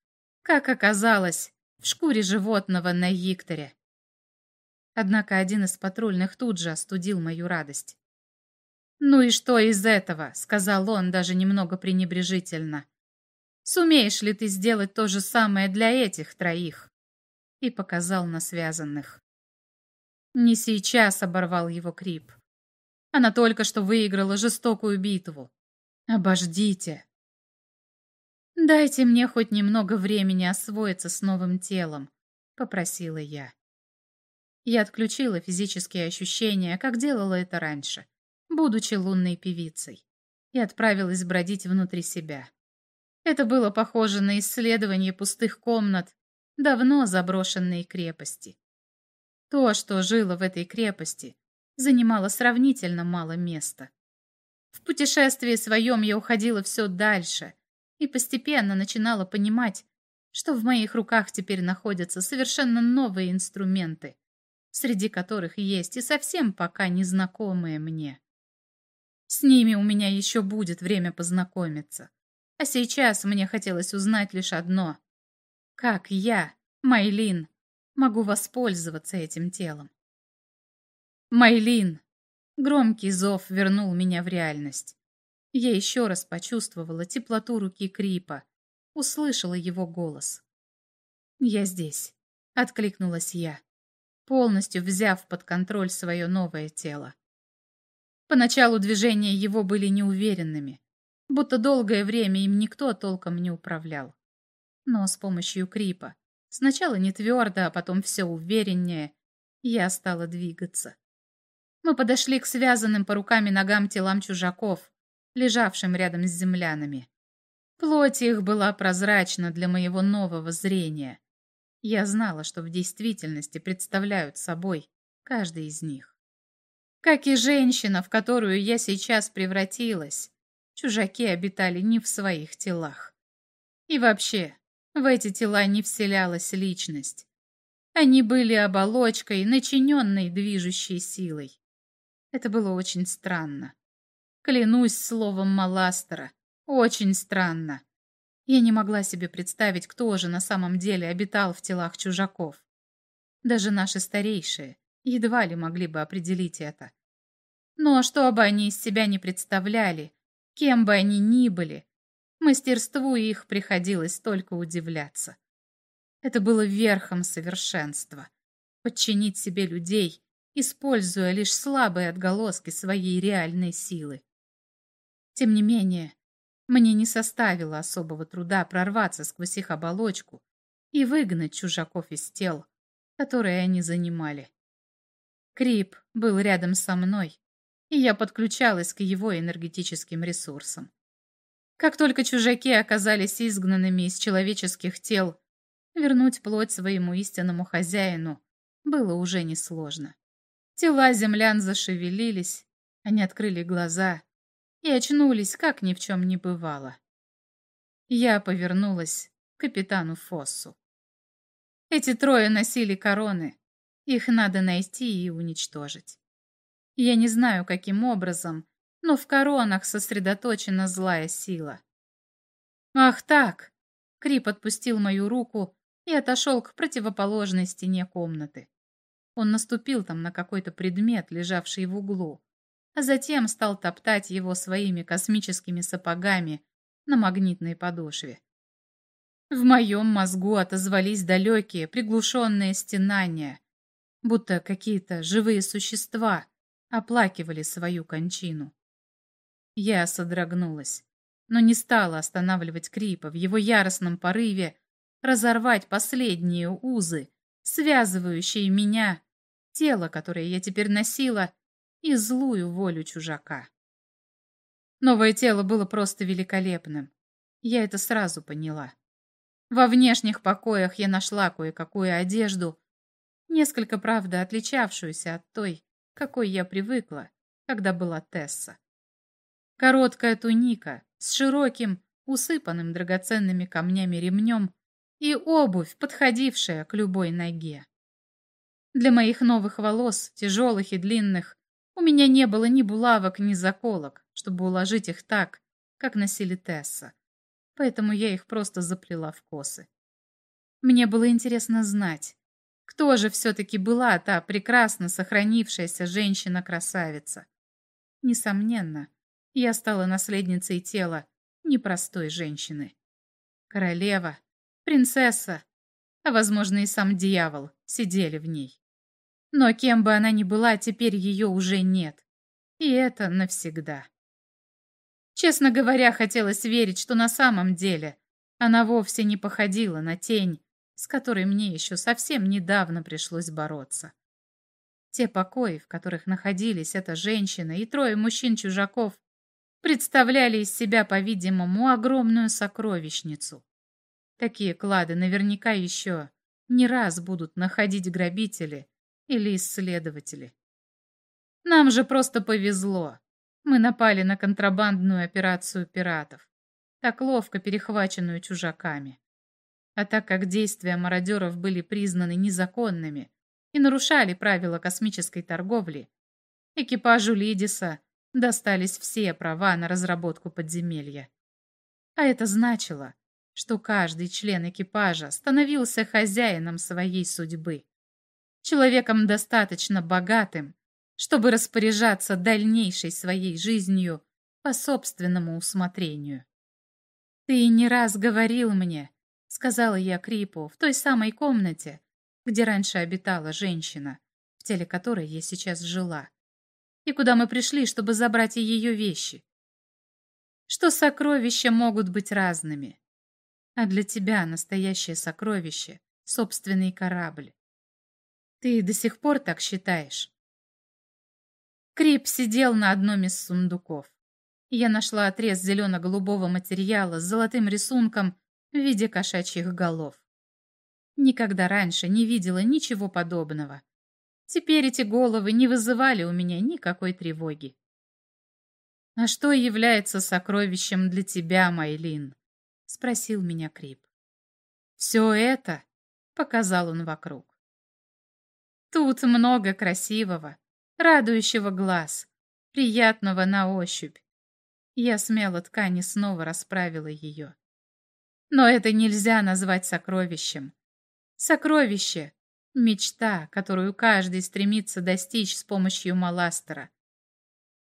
как оказалось в шкуре животного на Викторе. Однако один из патрульных тут же остудил мою радость. «Ну и что из этого?» — сказал он даже немного пренебрежительно. «Сумеешь ли ты сделать то же самое для этих троих?» И показал на связанных. «Не сейчас», — оборвал его Крип. «Она только что выиграла жестокую битву. Обождите». «Дайте мне хоть немного времени освоиться с новым телом», — попросила я. Я отключила физические ощущения, как делала это раньше, будучи лунной певицей, и отправилась бродить внутри себя. Это было похоже на исследование пустых комнат давно заброшенной крепости. То, что жило в этой крепости, занимало сравнительно мало места. В путешествии своем я уходила все дальше и постепенно начинала понимать, что в моих руках теперь находятся совершенно новые инструменты, среди которых есть и совсем пока незнакомые мне. С ними у меня еще будет время познакомиться. А сейчас мне хотелось узнать лишь одно. Как я, Майлин, могу воспользоваться этим телом? Майлин! Громкий зов вернул меня в реальность. Я еще раз почувствовала теплоту руки Крипа, услышала его голос. «Я здесь», — откликнулась я полностью взяв под контроль свое новое тело. Поначалу движения его были неуверенными, будто долгое время им никто толком не управлял. Но с помощью крипа, сначала не твердо, а потом все увереннее, я стала двигаться. Мы подошли к связанным по рукам и ногам телам чужаков, лежавшим рядом с землянами. Плоть их была прозрачна для моего нового зрения, я знала, что в действительности представляют собой каждый из них. Как и женщина, в которую я сейчас превратилась, чужаки обитали не в своих телах. И вообще, в эти тела не вселялась личность. Они были оболочкой, начиненной движущей силой. Это было очень странно. Клянусь словом Маластера, очень странно. Я не могла себе представить, кто же на самом деле обитал в телах чужаков. Даже наши старейшие едва ли могли бы определить это. Но что бы они из себя не представляли, кем бы они ни были, мастерству их приходилось только удивляться. Это было верхом совершенства — подчинить себе людей, используя лишь слабые отголоски своей реальной силы. Тем не менее, мне не составило особого труда прорваться сквозь их оболочку и выгнать чужаков из тел, которые они занимали. Крип был рядом со мной, и я подключалась к его энергетическим ресурсам. Как только чужаки оказались изгнанными из человеческих тел, вернуть плоть своему истинному хозяину было уже несложно. Тела землян зашевелились, они открыли глаза и очнулись, как ни в чем не бывало. Я повернулась к капитану Фоссу. Эти трое носили короны. Их надо найти и уничтожить. Я не знаю, каким образом, но в коронах сосредоточена злая сила. «Ах так!» Крип отпустил мою руку и отошел к противоположной стене комнаты. Он наступил там на какой-то предмет, лежавший в углу, а затем стал топтать его своими космическими сапогами на магнитной подошве. В моем мозгу отозвались далекие, приглушенные стенания, будто какие-то живые существа оплакивали свою кончину. Я содрогнулась, но не стала останавливать Крипа в его яростном порыве разорвать последние узы, связывающие меня, тело, которое я теперь носила, и злую волю чужака. Новое тело было просто великолепным. Я это сразу поняла. Во внешних покоях я нашла кое-какую одежду, несколько, правда, отличавшуюся от той, какой я привыкла, когда была Тесса. Короткая туника с широким, усыпанным драгоценными камнями ремнем и обувь, подходившая к любой ноге. Для моих новых волос, тяжелых и длинных, у меня не было ни булавок, ни заколок, чтобы уложить их так, как носили Тесса. Поэтому я их просто заплела в косы. Мне было интересно знать, кто же все-таки была та прекрасно сохранившаяся женщина-красавица. Несомненно, я стала наследницей тела непростой женщины. Королева, принцесса, а, возможно, и сам дьявол сидели в ней. Но кем бы она ни была, теперь ее уже нет. И это навсегда. Честно говоря, хотелось верить, что на самом деле она вовсе не походила на тень, с которой мне еще совсем недавно пришлось бороться. Те покои, в которых находились эта женщина и трое мужчин-чужаков, представляли из себя, по-видимому, огромную сокровищницу. Такие клады наверняка еще не раз будут находить грабители или исследователи. Нам же просто повезло. Мы напали на контрабандную операцию пиратов, так ловко перехваченную чужаками. А так как действия мародеров были признаны незаконными и нарушали правила космической торговли, экипажу Лидиса достались все права на разработку подземелья. А это значило, что каждый член экипажа становился хозяином своей судьбы, человеком достаточно богатым, чтобы распоряжаться дальнейшей своей жизнью по собственному усмотрению. «Ты не раз говорил мне», — сказала я Крипу, в той самой комнате, где раньше обитала женщина, в теле которой я сейчас жила, и куда мы пришли, чтобы забрать ее вещи. Что сокровища могут быть разными. А для тебя настоящее сокровище — собственный корабль. Ты до сих пор так считаешь? Крип сидел на одном из сундуков. Я нашла отрез зелено-голубого материала с золотым рисунком в виде кошачьих голов. Никогда раньше не видела ничего подобного. Теперь эти головы не вызывали у меня никакой тревоги. «А что является сокровищем для тебя, Майлин?» — спросил меня Крип. «Все это?» — показал он вокруг. «Тут много красивого, радующего глаз, приятного на ощупь. Я смело ткани снова расправила ее. Но это нельзя назвать сокровищем. Сокровище Мечта, которую каждый стремится достичь с помощью Маластера.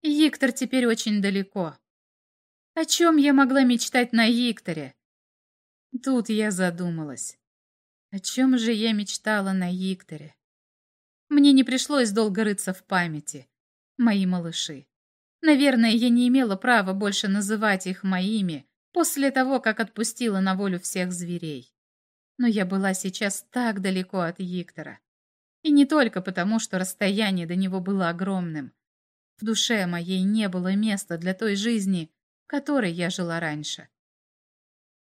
Иктор теперь очень далеко. О чем я могла мечтать на Икторе? Тут я задумалась. О чем же я мечтала на Икторе? Мне не пришлось долго рыться в памяти. Мои малыши. Наверное, я не имела права больше называть их моими после того, как отпустила на волю всех зверей но я была сейчас так далеко от Виктора. И не только потому, что расстояние до него было огромным. В душе моей не было места для той жизни, которой я жила раньше.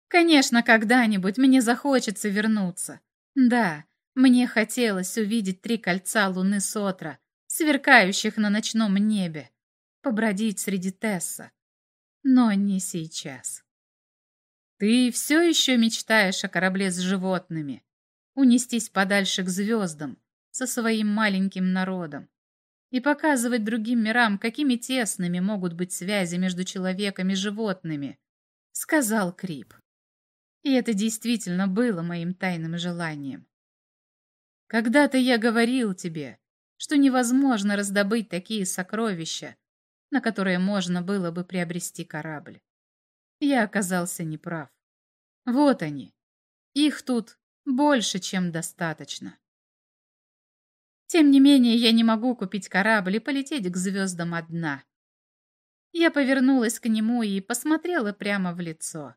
Конечно, когда-нибудь мне захочется вернуться. Да, мне хотелось увидеть три кольца луны Сотра, сверкающих на ночном небе, побродить среди Тесса. Но не сейчас. «Ты все еще мечтаешь о корабле с животными?» унестись подальше к звездам со своим маленьким народом и показывать другим мирам, какими тесными могут быть связи между человеком и животными, сказал Крип. И это действительно было моим тайным желанием. Когда-то я говорил тебе, что невозможно раздобыть такие сокровища, на которые можно было бы приобрести корабль. Я оказался неправ. Вот они. Их тут больше, чем достаточно. Тем не менее, я не могу купить корабль и полететь к звездам одна. Я повернулась к нему и посмотрела прямо в лицо.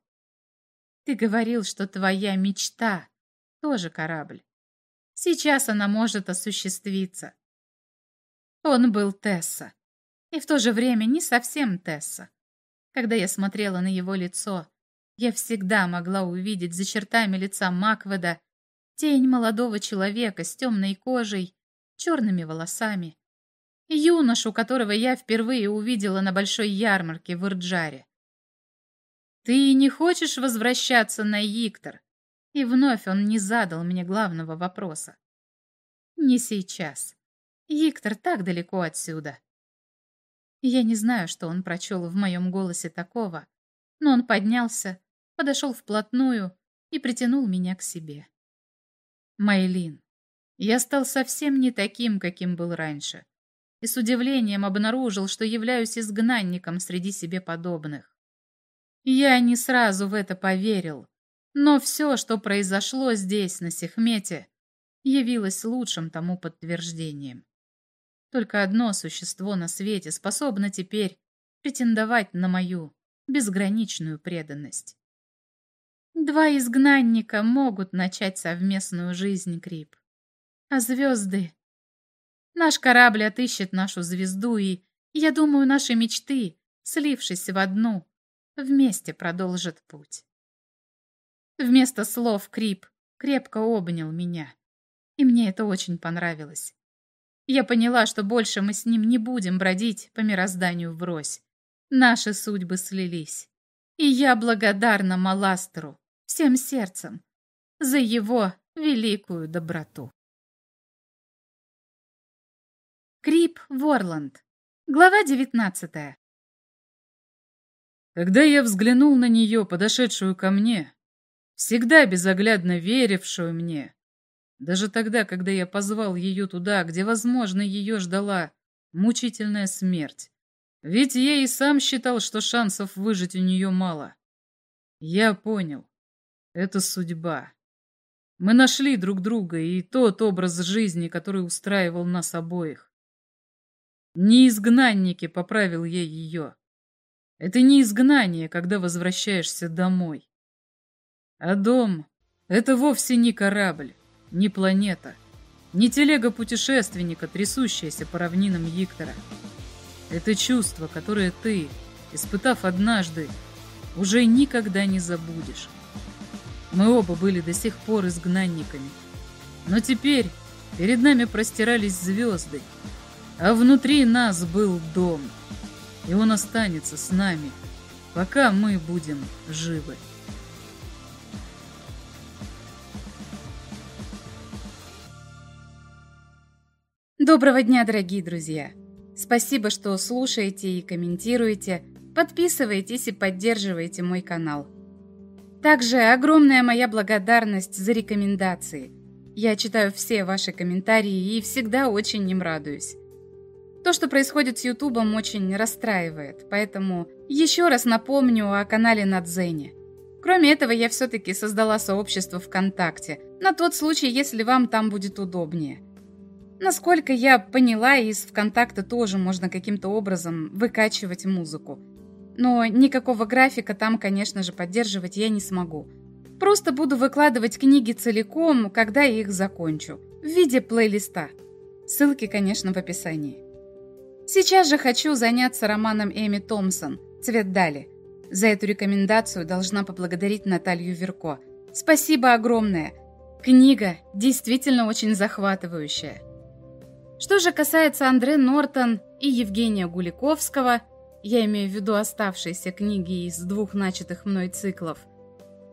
Ты говорил, что твоя мечта тоже корабль. Сейчас она может осуществиться. Он был Тесса. И в то же время не совсем Тесса. Когда я смотрела на его лицо, я всегда могла увидеть за чертами лица Макведа тень молодого человека с темной кожей, черными волосами. Юношу, которого я впервые увидела на большой ярмарке в Ирджаре. «Ты не хочешь возвращаться на Иктор?» И вновь он не задал мне главного вопроса. «Не сейчас. Иктор так далеко отсюда». Я не знаю, что он прочел в моем голосе такого, но он поднялся, подошел вплотную и притянул меня к себе. Майлин, я стал совсем не таким, каким был раньше, и с удивлением обнаружил, что являюсь изгнанником среди себе подобных. Я не сразу в это поверил, но все, что произошло здесь, на Сехмете, явилось лучшим тому подтверждением. Только одно существо на свете способно теперь претендовать на мою безграничную преданность. Два изгнанника могут начать совместную жизнь, Крип. А звезды... Наш корабль отыщет нашу звезду, и, я думаю, наши мечты, слившись в одну, вместе продолжат путь. Вместо слов Крип крепко обнял меня, и мне это очень понравилось. Я поняла, что больше мы с ним не будем бродить по мирозданию врозь. Наши судьбы слились. И я благодарна Маластеру всем сердцем за его великую доброту. Крип Ворланд. Глава девятнадцатая. Когда я взглянул на нее, подошедшую ко мне, всегда безоглядно верившую мне, даже тогда, когда я позвал ее туда, где, возможно, ее ждала мучительная смерть. Ведь я и сам считал, что шансов выжить у нее мало. Я понял. Это судьба. Мы нашли друг друга и тот образ жизни, который устраивал нас обоих. Не изгнанники поправил я ее. Это не изгнание, когда возвращаешься домой. А дом — это вовсе не корабль ни планета, ни телега путешественника, трясущаяся по равнинам Иктора. Это чувство, которое ты, испытав однажды, уже никогда не забудешь. Мы оба были до сих пор изгнанниками. Но теперь перед нами простирались звезды, а внутри нас был дом. И он останется с нами, пока мы будем живы. Доброго дня, дорогие друзья! Спасибо, что слушаете и комментируете, подписываетесь и поддерживаете мой канал. Также огромная моя благодарность за рекомендации. Я читаю все ваши комментарии и всегда очень им радуюсь. То, что происходит с Ютубом, очень расстраивает, поэтому еще раз напомню о канале на Дзене. Кроме этого, я все-таки создала сообщество ВКонтакте, на тот случай, если вам там будет удобнее – Насколько я поняла, из ВКонтакта тоже можно каким-то образом выкачивать музыку. Но никакого графика там, конечно же, поддерживать я не смогу. Просто буду выкладывать книги целиком, когда их закончу, в виде плейлиста. Ссылки, конечно, в описании. Сейчас же хочу заняться романом Эми Томпсон «Цвет дали». За эту рекомендацию должна поблагодарить Наталью Верко. Спасибо огромное. Книга действительно очень захватывающая. Что же касается Андре Нортон и Евгения Гуликовского, я имею в виду оставшиеся книги из двух начатых мной циклов,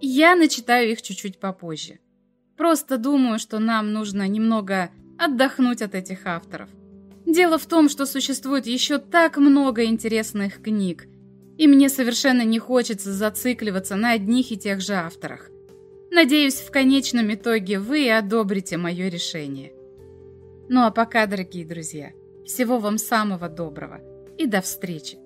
я начитаю их чуть-чуть попозже. Просто думаю, что нам нужно немного отдохнуть от этих авторов. Дело в том, что существует еще так много интересных книг, и мне совершенно не хочется зацикливаться на одних и тех же авторах. Надеюсь, в конечном итоге вы одобрите мое решение. Ну а пока, дорогие друзья, всего вам самого доброго и до встречи!